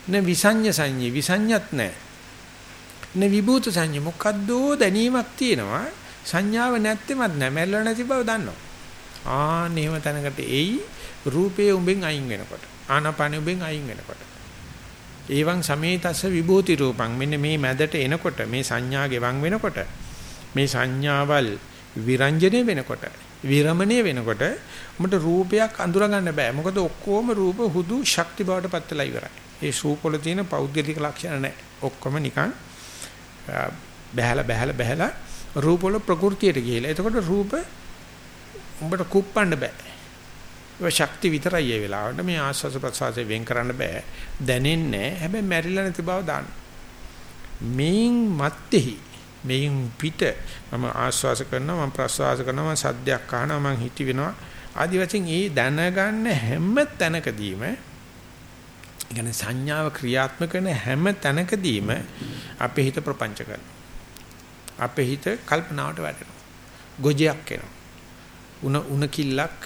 A: න විසඤ්ඤ සංඤ්ඤි විසඤ්ඤත් නැහැ. න විභූත සංඤ්ඤ. මොකද්දෝ දැනීමක් තියෙනවා. සංඥාව නැත්තෙමත් නැහැ. මැල්ල නැති බව දන්නවා. ආන්න එහෙම තැනකට එයි. රූපේ උඹෙන් අයින් වෙනකොට. ආනාපානෙ උඹෙන් අයින් වෙනකොට. ඒවං සමේතස්ස විභූති රූපං. මෙන්න මේ මැදට එනකොට මේ සංඥා ගෙවන් වෙනකොට මේ සංඥාවල් විරංජනේ වෙනකොට විරමණය වෙනකොට උඹට රූපයක් අඳුර ගන්න බෑ. මොකද ඔක්කොම රූප හුදු ශක්ති බවට පත් වෙලා ඉවරයි. ඒ රූප වල තියෙන පෞද්ගලික ලක්ෂණ නැහැ. ඔක්කොම නිකන් බහැලා බහැලා බහැලා රූප වල ප්‍රകൃතියට ගිහිලා. එතකොට රූප උඹට කුප්පන්න බෑ. ඒ ශක්ති විතරයි ඒ වෙලාවට මේ ආස්වාස ප්‍රසවාසයෙන් වෙන් කරන්න බෑ. දැනෙන්නේ හැබැයි මැරිලා නැති බව දාන්න. මේන් මැත්තේහි මේන් පිට මම ආස්වාස කරනවා මම ප්‍රස්වාස කරනවා මම සද්දයක් අහනවා මම හිත වෙනවා ආදි වශයෙන් ඒ දැනගන්න හැම තැනකදීම يعني සංඥාව ක්‍රියාත්මක කරන හැම තැනකදීම අපේ හිත ප්‍රපංච කරනවා අපේ හිත කල්පනාවට වැටෙනවා ගොජයක් එනවා උන උන කිල්ලක්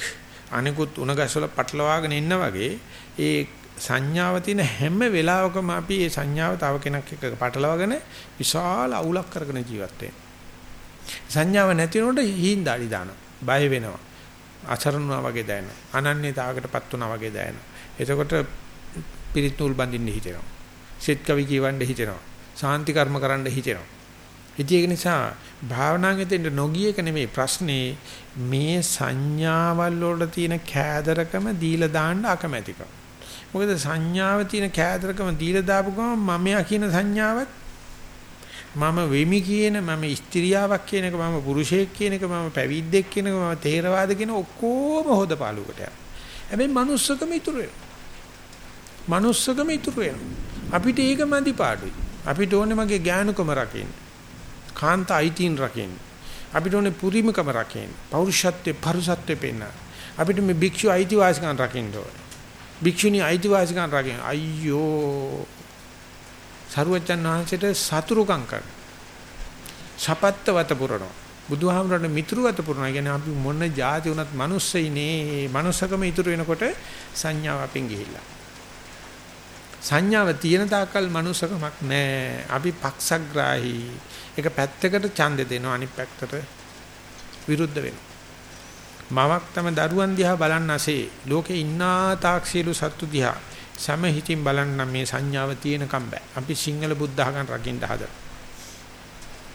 A: අනිකුත් උන ගැසවල පටලවාගෙන ඉන්න වගේ ඒ සංඥාව තියෙන හැම වෙලාවකම අපි මේ සංඥාව තව කෙනෙක් එක්ක පටලවාගෙන විශාල අවුලක් කරගෙන ජීවත් සංඥාව නැති වෙනකොට හීන්දාඩි දානවා. බය වෙනවා. අසරණුවා වගේ දැනෙනවා. අනන්‍යතාවකටපත් වුණා වගේ දැනෙනවා. එතකොට පිරිත් නූල් බඳින්න හිතෙනවා. සෙත් කවි කියවන්න හිතෙනවා. සාන්ති කර්ම කරන්න හිතෙනවා. ඉතින් ඒක නිසා භාවනාවෙන් නොගිය එක නෙමෙයි ප්‍රශ්නේ මේ සංඥාවල් වල තියෙන කෑදරකම දීලා දාන්න අකමැතිකම. මොකද සංඥාව තියෙන කෑදරකම දීලා දාපු ගමන් මමයා කියන සංඥාවත් මම වෙමි කියන මම ස්ත්‍රියාවක් කියන එක මම පුරුෂයෙක් කියන එක මම පැවිද්දෙක් කියන එක මම තේරවාද කියන ඔක්කොම හොදපාලුවකට යනවා. හැබැයි manussකම ඉතුරු වෙනවා. manussකම ඉතුරු වෙනවා. අපිට ඒක මදි පාඩුයි. අපිට ඕනේ මගේ ඥානකම රකින්න. කාන්ත අයිතීන් රකින්න. අපිට ඕනේ පුරිමකම රකින්න. පෞරුෂත්වයේ පරුසත්වයේ පෙන්න. අපිට මේ භික්ෂු අයිතිවාසිකම් රකින්න ඕනේ. භික්ෂුණී අයිතිවාසිකම් රකින්න. අයියෝ. සරුවච්චන් වහන්සේට සතුරුකම් කරන. සපත්තවත පුරනවා. බුදුහාමරණ මිතුරුවත පුරනවා. කියන්නේ අපි මොන જાති වුණත් මිනිස්සෙයිනේ. මනුස්සකම ඉතුරු වෙනකොට සංඥාව අපෙන් ගිහිල්ලා. සංඥාව තියෙන තාක්කල් මනුස්සකමක් නැහැ. අපි පක්ෂග්‍රාහී. ඒක පැත්තකට ඡන්දෙ දෙනවා අනිත් පැත්තට විරුද්ධ වෙනවා. මවක් තම දරුවන් දිහා බලන්නසේ ලෝකේ ඉන්නා තාක්ෂීලු සත්තු දිහා සමහිතින් බලන්න මේ සංඥාව තියෙනකම් බෑ. අපි සිංහල බුද්ධහගන් රකින්න හදනවා.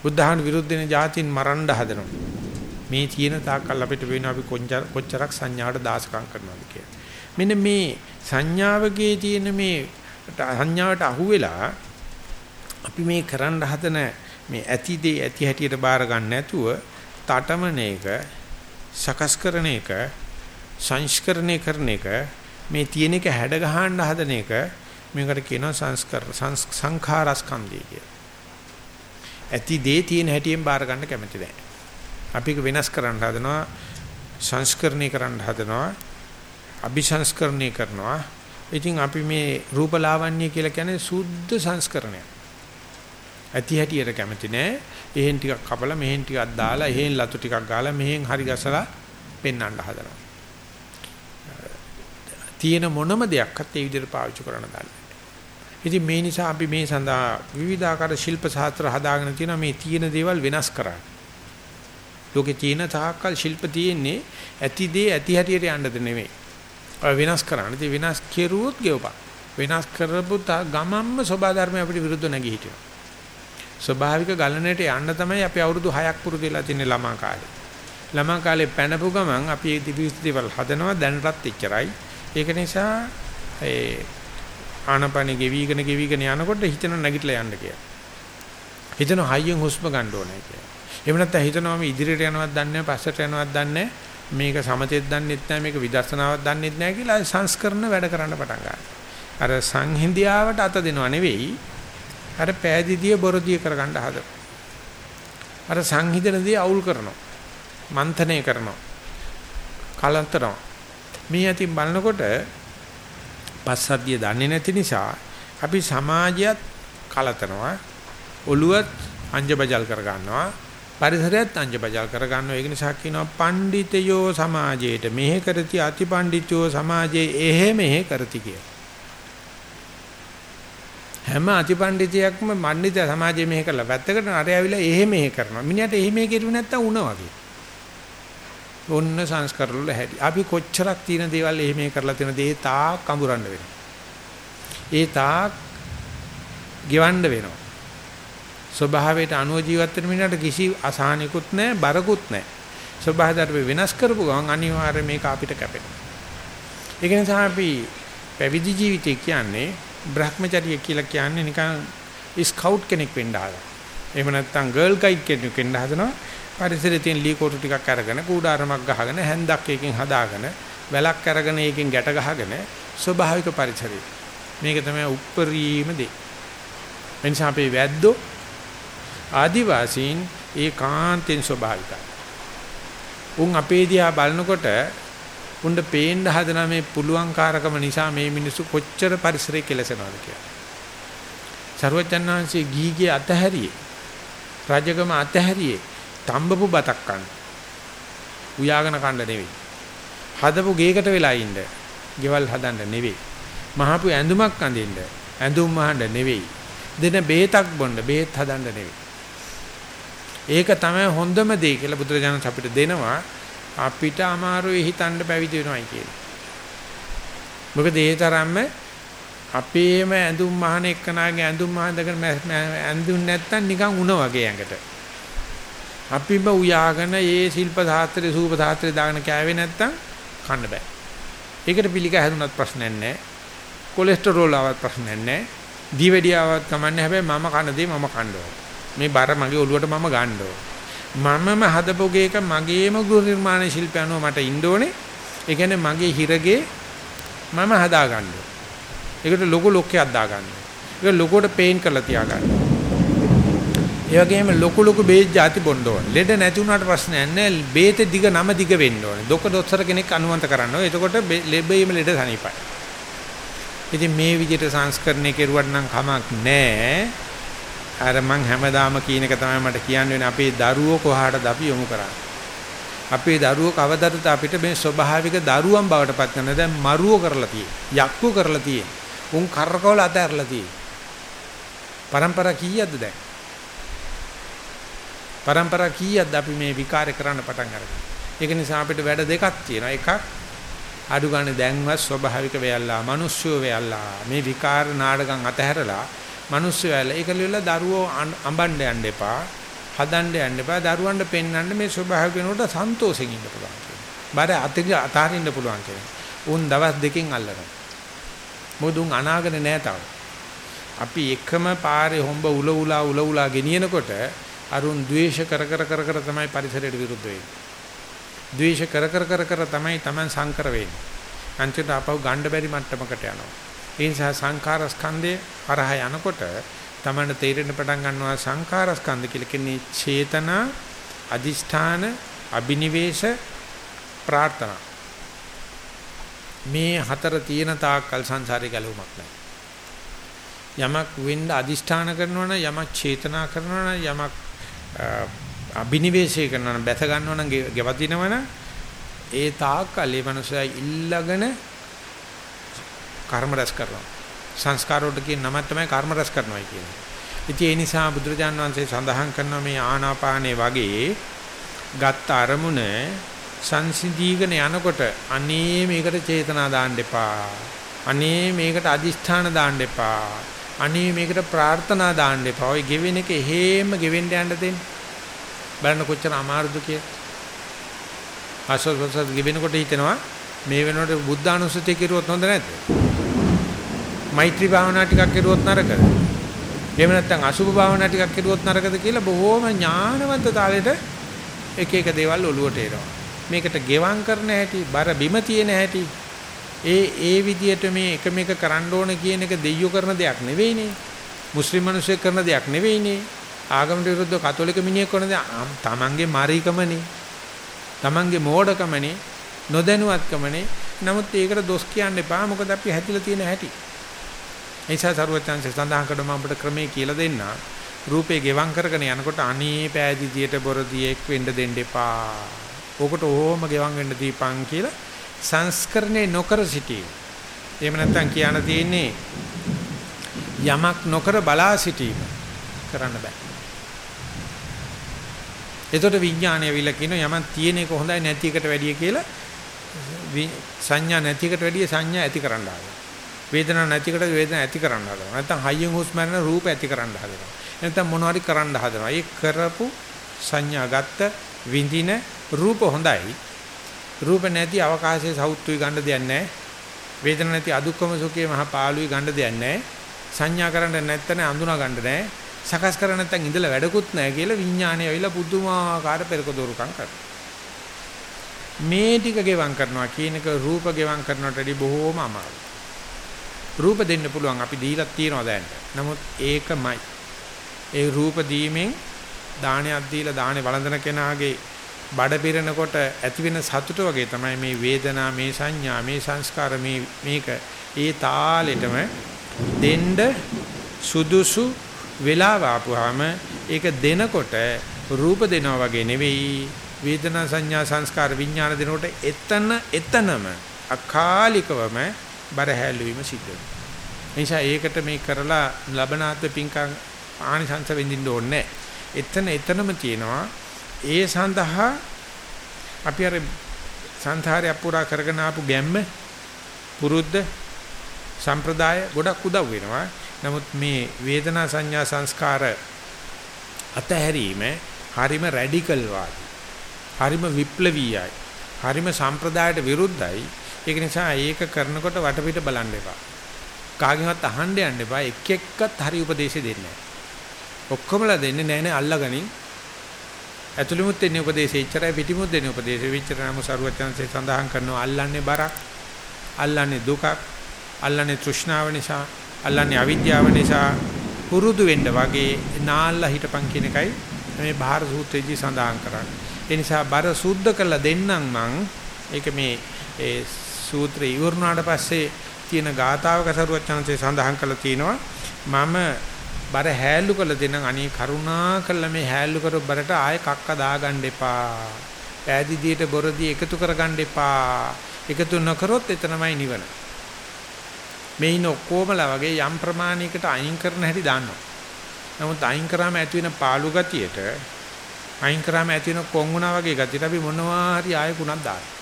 A: බුද්ධහන් විරුද්ධ වෙන જાතින් මරන්න හදනවා. මේ තියෙන තාක්කල් අපිට වෙන අපි කොච්චරක් සංඥාවට දාසකම් කරනවද කියලා. මෙන්න මේ සංඥාවකේ තියෙන මේ සංඥාවට අහුවෙලා අපි මේ කරන්න හදන මේ ඇති දේ ඇති හැටියට බාර ගන්න නැතුව තටමන එක සකස් කරන එක සංස්කරණය කරන එක මේ තියෙන එක හැඩ ගහන්න හදන එක මේකට කියනවා සංස්කර සංඛාරස්කන්ධය කියලා. ඇති දේ තියෙන හැටියෙන් බාර ගන්න කැමති නැහැ. අපි ඒක වෙනස් කරන්න හදනවා සංස්කරණය කරන්න හදනවා අபிසංස්කරණය කරනවා. ඉතින් අපි මේ රූපලාවන්‍ය කියලා කියන්නේ සුද්ධ සංස්කරණයක්. ඇති හැටියට කැමති නෑ. එහෙන් ටිකක් කපලා මෙහෙන් ටිකක් දාලා එහෙන් ලතු ටිකක් ගාලා මෙහෙන් හරි ගසලා පෙන්වන්න හදනවා. තියෙන මොනම දෙයක්වත් ඒ විදිහට පාවිච්චි කරන්න දන්නේ ඉතින් මේ නිසා අපි මේ සඳහා විවිධාකාර ශිල්ප ශාස්ත්‍ර හදාගෙන තියෙනවා මේ තියෙන දේවල් වෙනස් කරන්න. ලෝකේ තියෙන තාක්කල් ශිල්ප තියෙන්නේ ඇති දේ ඇති හැටියට යන්නද නෙමෙයි. වෙනස් කරන්න. ඉතින් වෙනස් කෙරුවොත් ගෙවපන්. වෙනස් කරපු ගමම්ම සබා ධර්මය අපිට විරුද්ධ නැගී හිටිනවා. ස්වභාවික ගලණයට යන්න තමයි අපි අවුරුදු 6ක් පුරුදු වෙලා තින්නේ ළමා කාලේ. ළමා කාලේ පැනපු ගමන් අපි මේ දිවිස් දේවල් හදනවා දැනටත් එච්චරයි. ඒක නිසා ඒ ආනපන ගෙවිගෙන ගෙවිගෙන යනකොට හිතන නැගිටලා යන්න කියලා. හිතන හයියෙන් හුස්ම ගන්න ඕනේ කියලා. එහෙම නැත්නම් හිතනවා මේ ඉදිරියට යනවත් දන්නේ නැහැ පස්සට යනවත් දන්නේ මේක සමතෙත් දන්නෙත් නැහැ මේක විදර්ශනාවක් දන්නෙත් නැහැ කියලා සංස්කරණ වැඩ කරන්න පටන් ගන්නවා. අර සංහිඳියාවට අත දෙනව නෙවෙයි අර පෑදීදිය බොරදිය කරගන්න හදනවා. අර සංහිඳනදී අවුල් කරනවා. මන්ථනය කරනවා. කලන්තරනවා. මේ අතින් බලනකොට පස්සද්ධිය දන්නේ නැති නිසා අපි සමාජයත් කලතනවා. ඔළුවත් අංජබජල් කර ගන්නවා. පරිසරයත් අංජබජල් කර ගන්නවා. ඒක නිසා කියනවා පඬිතයෝ සමාජයේට මෙහෙ කරති අතිපඬිතයෝ සමාජයේ එහෙ මෙහෙ කරති කියලා. හැම අතිපණ්ඩිතයක්ම මණ්ඩිත සමාජයේ මෙහෙ කරලා පැත්තකට අර ඇවිල්ලා එහෙ මෙහෙ කරනවා. මිනිහට එහෙ මෙහෙ කෙරුවේ නැත්තම් උණ වගේ. ඔන්න සංස්කරවල හැටි. අපි කොච්චරක් තියෙන දේවල් එහෙ මෙහෙ කරලා තියෙන දේ තාක් කඹරන්න වෙනවා. ඒ තාක් ගෙවන්න වෙනවා. ස්වභාවයට අනුව ජීවත් වෙන මිනිහට කිසි අසහනිකුත් නැහැ, බරකුත් නැහැ. ස්වභාවයට වෙනස් කරපු ගමන් අනිවාර්යයෙන් මේක අපිට කැපෙනවා. ඒක නිසා අපි පැවිදි ජීවිතය කියන්නේ බ්‍රහ්මචර්ය කියලා කියන්නේ නිකන් ස්කවුට් කෙනෙක් වෙන්න හදනවා. එහෙම නැත්නම් ගර්ල් ගයිඩ් කෙනෙක් වෙන්න හදනවා. පරිසරයේ තියෙන ලී කොටු ටිකක් අරගෙන කූඩාරමක් ගහගෙන හැන්දක් එකකින් හදාගෙන වැලක් අරගෙන ඒකෙන් ගැට ගහගෙන ස්වභාවික පරිසරය. මේක තමයි උප්පරීම දේ. එනිසා අපේ වැද්දෝ ආදිවාසීන් ඒකාන්තෙන් ස්වභාවිකයි. උන් අපේ දිහා බලනකොට උණ්ඩ පේන්න හදන මේ පුළුවන්කාරකම නිසා මේ මිනිස්සු කොච්චර පරිසරයේ කෙලසනවද කියලා. ਸਰවඥාන්සේ ගීගේ අතහැරියේ රජගම අතහැරියේ තඹපු බතක් කන්න. උයාගෙන කන්න නෙවෙයි. හදපු ගේකට වෙලා ඉන්න. ගෙවල් හදන්න නෙවෙයි. මහපු ඇඳුමක් අඳින්න. ඇඳුම් මහන්න නෙවෙයි. දෙන බේතක් බොන්න බේත් හදන්න නෙවෙයි. ඒක තමයි හොඳම දේ කියලා බුදුරජාණන් අපිට දෙනවා. අපිට අමාරුයි හිතන්න පැවිදි වෙනවයි කියලා. මොකද ඒ තරම්ම අපේම ඇඳුම් මහන එක්කනාගේ ඇඳුම් මහඳගෙන ඇඳුම් නැත්තම් නිකන් උණ වගේ ඇඟට. අපිම උයාගෙන ඒ ශිල්ප සාත්‍රයේ සූප සාත්‍රයේ දාගෙන කෑවේ නැත්තම් කන්න බෑ. ඒකට පිළික හැදුනත් ප්‍රශ්නයක් නැහැ. කොලෙස්ටරෝල් ආවත් ප්‍රශ්නයක් නැහැ. දිවෙඩිය ආවත් කමන්නේ හැබැයි මම කන දේ මම කන්න මේ බර මගේ ඔළුවට මම ගන්න ඕන. මමම හදපොගේක මගේම ගෘහ නිර්මාණ ශිල්පයන්ව මට ඉන්න ඕනේ. ඒ කියන්නේ මගේ හිරගේ මම හදා ගන්න ඕනේ. ඒකට ලොකු ලොක්කයක් දා ගන්න. ඒක ලොකුවට පේන් කරලා තියා ගන්න. ඒ වගේම ලොකු ලොකු බේත් ಜಾති බොන්න ඕනේ. ලෙඩ නැති වුණාට ප්‍රශ්නයක් නැහැ. බේත දිග නම දිග වෙන්න ඕනේ. දොක දොස්සර කෙනෙක් අනුමත කරන්න ඕනේ. එතකොට ලෙබෙීම ලෙඩ සනීපයි. ඉතින් මේ විදිහට සංස්කරණය කෙරුවට නම් කමක් නැහැ. අර මං හැමදාම කියන එක තමයි මට කියන්න වෙන අපේ දරුවෝ කොහාටද අපි යොමු කරන්නේ. අපේ දරුවෝ කවදාද අපිට මේ ස්වභාවික දරුවන් බවට පත් කරන දැන් මරුවෝ කරලා තියෙන්නේ. යක්කෝ කරලා තියෙන්නේ. උන් කරකවල අතහැරලා තියෙන්නේ. પરම්පරා කීයක්ද දැන්? પરම්පරා කීයක්ද අපි මේ විකාරය කරන්න පටන් අරගෙන. ඒක නිසා අපිට වැඩ දෙකක් තියෙනවා. එකක් අඩු ගන්න දැන්වත් ස්වභාවික වෙයල්ලා, මිනිස්සු වෙයල්ලා මේ විකාර නාඩගම් අතහැරලා මිනිස්සු ඇල ඒක ලියලා දරුවෝ අඹන්න යන්න එපා හදන්න යන්න එපා දරුවන්ට පෙන්වන්න මේ ස්වභාවික වෙනකොට සන්තෝෂෙන් ඉන්න පුළුවන් කියනවා. බාර අතක අතාරින්න පුළුවන් කියනවා. උන් දවස් දෙකකින් අල්ලනවා. මොකද උන් අනාගත නෑ තාම. අපි එකම පාරේ හොම්බ උල උලා උල උලා ගෙනියනකොට අරුන් ද්වේෂ කර කර කර කර තමයි පරිසරයට විරුද්ධ වෙන්නේ. ද්වේෂ කර කර කර කර තමයි Taman සංකර වෙන්නේ. අන්තිමට අපව ගණ්ඩ බැරි මට්ටමකට යනවා. ඒ නිසා සංඛාර ස්කන්ධය හරහා යනකොට තමන්න තේරෙන්න පටන් ගන්නවා සංඛාර ස්කන්ධ කියලා කියන්නේ චේතනා, අදිෂ්ඨාන, අබිනිවේෂ, ප්‍රාර්ථනා. මේ හතර තියෙන තාක්කල් සංසාරේ ගැලවුමක් නැහැ. යමක් වෙන්න අදිෂ්ඨාන කරනවා නම් යමක් චේතනා කරනවා නම් යමක් අබිනිවේෂය කරනවා නම් බැස ගන්නවා නම් ගෙවදිනවා නම් ඒ තාක්කල් ඒ මනුස්සයා ඉල්ලගෙන කර්ම රැස් කරනවා. සංස්කාර වලට කියන නම තමයි කර්ම රැස් කරනවා කියන්නේ. ඉතින් ඒ නිසා බුදුරජාන් වහන්සේ සඳහන් කරන මේ ආනාපානේ වගේ ගත්ත අරමුණ සංසිඳීගෙන යනකොට අනේ මේකට චේතනා දාන්න එපා. අනේ මේකට අදිෂ්ඨාන දාන්න එපා. අනේ මේකට ප්‍රාර්ථනා දාන්න එපා. ඔය ගෙවෙන එක හේම ගෙවෙන්න යන්න දෙන්න. බලන්න කොච්චර අමාරුද කියලා. ආසස් වසස් ගෙවෙනකොට හිතෙනවා මේ වෙනකොට බුද්ධානුස්සතිය කෙරුවොත් හොඳ නැද්ද? මෛත්‍රී භාවනා ටිකක් කෙරුවොත් නරකද? එහෙම නැත්නම් අසුභ භාවනා ටිකක් කෙරුවොත් නරකද කියලා බොහෝම ඥානවන්ත තාලෙට එක එක දේවල් ඔලුවට එනවා. මේකට ගෙවම් කරන හැටි, බර බිම තියෙන හැටි, ඒ ඒ විදියට මේ එක මේක කරන්න ඕන කියන එක දෙයියෝ කරන දෙයක් නෙවෙයිනේ. මුස්ලිම් මිනිස්සු කරන දෙයක් නෙවෙයිනේ. ආගමට විරුද්ධව කතෝලික මිනිහෙක් කරන දේ තමන්ගේ මාරීකමනේ. තමන්ගේ මෝඩකමනේ, නොදැනුවත්කමනේ. නමුත් ඒකට දොස් කියන්න එපා. මොකද අපි හැදිලා තියෙන හැටි. නිසා සරුවචාන්සේ සඳහන් කරන මම අපිට ක්‍රමයේ කියලා දෙන්න. රූපේ ගෙවම් කරගෙන යනකොට අනී පෑදිදියට බොරදියෙක් වෙන්න දෙන්න එපා. ඕකට ඕම ගෙවම් වෙන්න දීපන් කියලා සංස්කරණේ නොකර සිටීම. එහෙම නැත්නම් කියන්න තියෙන්නේ යමක් නොකර බලා සිටීම කරන්න බෑ. එතකොට විඥානය විල කියන යමක් තියෙන එක හොඳයි නැති එකට වැඩිය කියලා සංඥා නැති එකට වැඩිය සංඥා ඇති කරන්න ආවා. වේදනාවක් නැතිකට වේදනාවක් ඇති කරන්න හදනවා. නැත්නම් හයියෙන් හුස්ම ගන්න රූප ඇති කරන්න හදනවා. නැත්නම් මොනවා හරි කරන්න හදනවා. ඒ කරපු සංඥා ගත්ත විඳින රූප හොඳයි. රූප නැති අවකාශයේ සෞත්තුයි ගන්න දෙයක් නැහැ. වේදන නැති අදුක්කම සුඛයේ මහ පාළුයි ගන්න දෙයක් නැහැ. සංඥා කරන්න නැත්නම් අඳුනා ගන්න නැහැ. සකස් කර නැත්නම් ඉඳලා වැඩකුත් නැහැ කියලා විඥාණය ඇවිල්ලා පුදුමාකාර පෙරක දෝරුකම් කරනවා. මේ ටික ගෙවම් කරනවා කියන එක රූප ගෙවම් කරනට වඩා බොහෝම අමාරුයි. රූප දෙන්න පුළුවන් අපි දීලා තියනවා දැන්. නමුත් ඒකමයි. ඒ රූප දීමෙන් දානයක් දීලා දානේ වළඳන කෙනාගේ බඩ පිරෙනකොට ඇති වෙන සතුට වගේ තමයි මේ වේදනා මේ සංඥා මේ සංස්කාර මේ මේක ඒ තාලෙටම දෙන්න සුදුසු වෙලාව ආපුවාම ඒක දෙනකොට රූප දෙනවා වගේ නෙවෙයි වේදනා සංඥා සංස්කාර විඥාන දෙනකොට එතන එතනම අකාලිකවම බර හැල්වීම සිද්ධ වෙනවා. නිසා ඒකට මේ කරලා ලබනාත් පිංකම් ආනිසංස වෙඳින්න ඕනේ එතන එතනම තියෙනවා ඒ සඳහා අපි අර සංසාරය පුරා කරගෙන ආපු ගැම්ම පුරුද්ද සම්ප්‍රදාය ගොඩක් උදව් වෙනවා. නමුත් මේ වේදනා සංඥා සංස්කාර අතහැරීම හරිම රැඩිකල් වාදී. හරිම විප්ලවීයයි. හරිම සම්ප්‍රදායට විරුද්ධයි. ඒක නිසා ඒක කරනකොට වටපිට බලන්න එපා. කාගෙන්වත් අහන්න යන්න එපා. එක් එක්කත් හරි උපදේශය දෙන්නේ නැහැ. ඔක්කොමලා දෙන්නේ නැහැ නේ අල්ලගනින්. ඇතුළෙමුත් දෙන්නේ උපදේශය ඉච්චරයි පිටිමුත් දෙන්නේ උපදේශය විච්චර නම් සරුවචන්සේ සඳහන් කරනවා අල්ලන්නේ බරක්. අල්ලන්නේ දුකක්. අල්ලන්නේ තෘෂ්ණාව නිසා. අල්ලන්නේ අවිද්‍යාව නිසා පුරුදු වෙන්න වගේ නාල්ලා හිටපන් කියන එකයි මේ බාහිර සූත්‍රයේදී සඳහන් කරන්නේ. ඒ නිසා බර සුද්ධ කරලා දෙන්නම් මං ඒක මේ ඒ සූත්‍රය ඉවරුනාට පස්සේ තියෙන ගාතාවක සරුවචනන්සේ සඳහන් කරලා තිනවා මම බර හැල්ලු කළ දෙනම් අනේ කරුණා කළ මේ හැල්ලු කර බරට ආයෙ කක්ක දාගන්න එපා. පෑදීදියට බොරදී එකතු කරගන්න එපා. එකතු නොකරොත් එතනමයි නිවන. මේ ඉන්න ඔක්කොමලා වගේ යම් ප්‍රමාණයකට අයින් කරන හැටි දන්නවා. නමුත් අයින් කරාම ඇති වෙන පාළු ගතියට අයින් කරාම ඇති වෙන කොංගුණා වගේ ගතියට අපි මොනවා හරි ආයෙ කුණක් දානවා.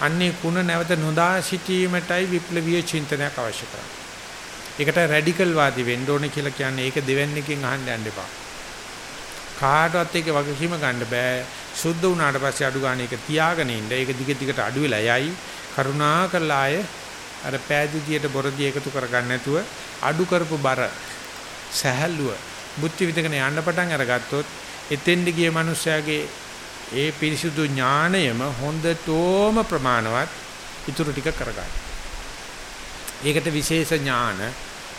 A: අන්නේ කුණ නැවත නොදා සිටීමටයි විප්ලවීය චින්තනයක් අවශ්‍ය කරන්නේ. ඒකට රැඩිකල් වාදී වෙන්න ඕනේ කියලා කියන්නේ ඒක දෙවන්නේකින් අහන්න යන්න එපා. කාටවත් ඒක වගකීම ගන්න බෑ. සුද්ධ වුණාට පස්සේ අඩු ගන්න එක තියාගෙන ඉන්න. ඒක දිග දිගට අඩු වෙලා යයි. කරුණා කරලා ආය අර පෑදීදියට බොරදී එකතු කරගන්න නැතුව අඩු කරපු බර සහැල්ලුව බුද්ධි විදගෙන යන්න පටන් අරගත්තොත් එතෙන්ද ගිය මිනිස්යාගේ ඒ පිරිසුදු ඥාණයම හොඳටම ප්‍රමාණවත් ඉතුරු ටික කරගන්න. ඒකට විශේෂ ඥාන,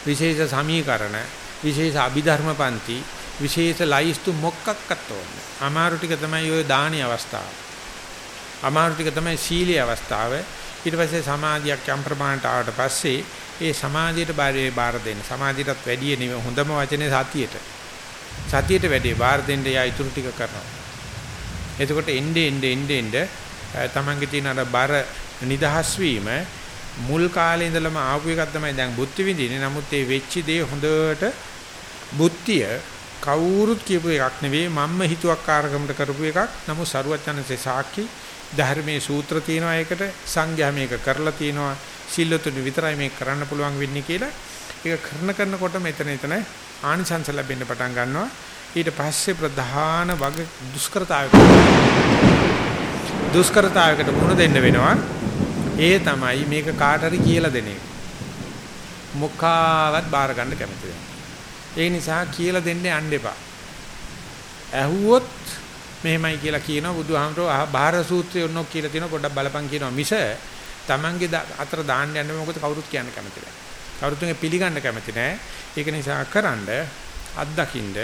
A: විශේෂ සමීකරණ, විශේෂ අභිධර්ම පන්ති, විශේෂ ලයිස්තු මොකක්වත් ඕනේ. අමාරු ටික තමයි ওই දානි අවස්ථාව. අමාරු ටික තමයි සීලී අවස්ථාව. ඊට පස්සේ සමාධියක් යම් ප්‍රමාණයට ආවට පස්සේ ඒ සමාධියට බාරේ බාර දෙන්න. සමාධියටත් වැඩිය නෙවෙයි හොඳම වචනේ සතියට. සතියට වැඩි බාර දෙන්න යා ඉතුරු ටික කරනවා. එතකොට එnde ende ende ende තමන්ගේ තියෙන අර බර නිදහස් වීම මුල් කාලේ ඉඳලම ආපු එකක් තමයි දැන් බුද්ධ විඳින්නේ. නමුත් ඒ වෙච්ච දේ හොඳට බුද්ධිය කවුරුත් කියපු එකක් නෙවෙයි මම්ම හිතුවක්කාරකමට කරපු එකක්. නමුත් සරුවචනසේ සාක්ෂි ධර්මයේ සූත්‍ර තියෙනවා ඒකට සංඝයා මේක කරලා තියෙනවා. සිල්ලතුනි විතරයි මේක කරන්න පුළුවන් වෙන්නේ කියලා. ඒක කරන කරනකොට මෙතන එතන ආනිසංස ලැබෙන්න පටන් ගන්නවා. ඊට පස්සේ ප්‍රධාන වග දුෂ්කරතාවයකට දුෂ්කරතාවයකට මුහුණ දෙන්න වෙනවා. ඒ තමයි මේක කාට හරි කියලා දෙන එක. මොකාවත් බාර ගන්න කැමති නැහැ. ඒ නිසා කියලා දෙන්න යන්න එපා. ඇහුවොත් මෙහෙමයි කියලා කියනවා බුදුහාමරෝ බාහිර සූත්‍රය ඔන්නෝ කියලා තියෙනවා පොඩ්ඩක් බලපන් කියනවා මිස Tamange අතර දාන්න යන්න මොකද කවුරුත් කියන්න කැමති නැහැ. කවුරුත් පිළිගන්න කැමති නැහැ. ඒක නිසා කරන්ඩ අත්දකින්ද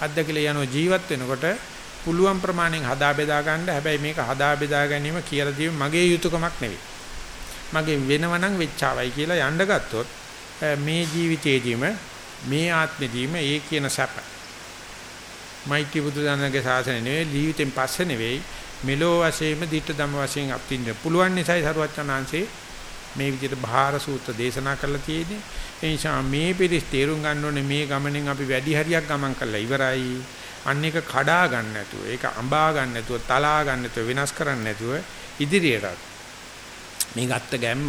A: අත්දකලා යන ජීවත් වෙනකොට පුළුවන් ප්‍රමාණයෙන් හදා බෙදා ගන්න. හැබැයි මේක හදා බෙදා ගැනීම කියලා දීම මගේ යුතුයකමක් නෙවෙයි. මගේ වෙනවනම් වෙච්චාවයි කියලා යන්න ගත්තොත් මේ ජීවිතේදීම මේ ආත්මෙදීම ඒ කියන සැප මෛත්‍රී බුදුදහමගේ ශාසනය නෙවෙයි ජීවිතෙන් පස්සේ නෙවෙයි මෙලෝ වශයෙන්ම ditta ධම්ම වශයෙන් අපින්න පුළුවන් නිසායි සරුවචනාංශේ මේ විදිහට බාහාර සූත්‍ර දේශනා කරලා තියෙන්නේ ඒ නිසා මේ පිළිස් තේරුම් ගන්න ඕනේ මේ ගමනෙන් අපි වැඩි හරියක් ගමන් කරලා ඉවරයි අන්න එක කඩා ගන්න නැතුව ඒක අඹා ගන්න නැතුව තලා ගන්න නැතුව වෙනස් කරන්න නැතුව ඉදිරියට මේ ගත්ත ගැම්ම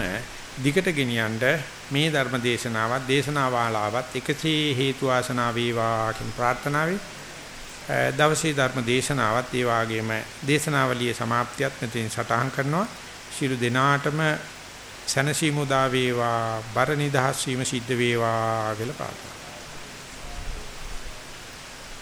A: දිගට ගෙනියන්න මේ ධර්ම දේශනාවත් දේශනාවාලාවත් එකසේ හේතු ආසනාව වේවා කියන ප්‍රාර්ථනාවයි දවසේ ධර්ම දේශනාවත් ඒ වාගේම දේශනාවලියේ સમાප්තියත් මෙතෙන් සටහන් කරනවා. ශිරු දිනාටම සනසීමුදා වේවා, බර නිදහස් වීම සිද්ධ වේවා කියලා ප්‍රාර්ථනා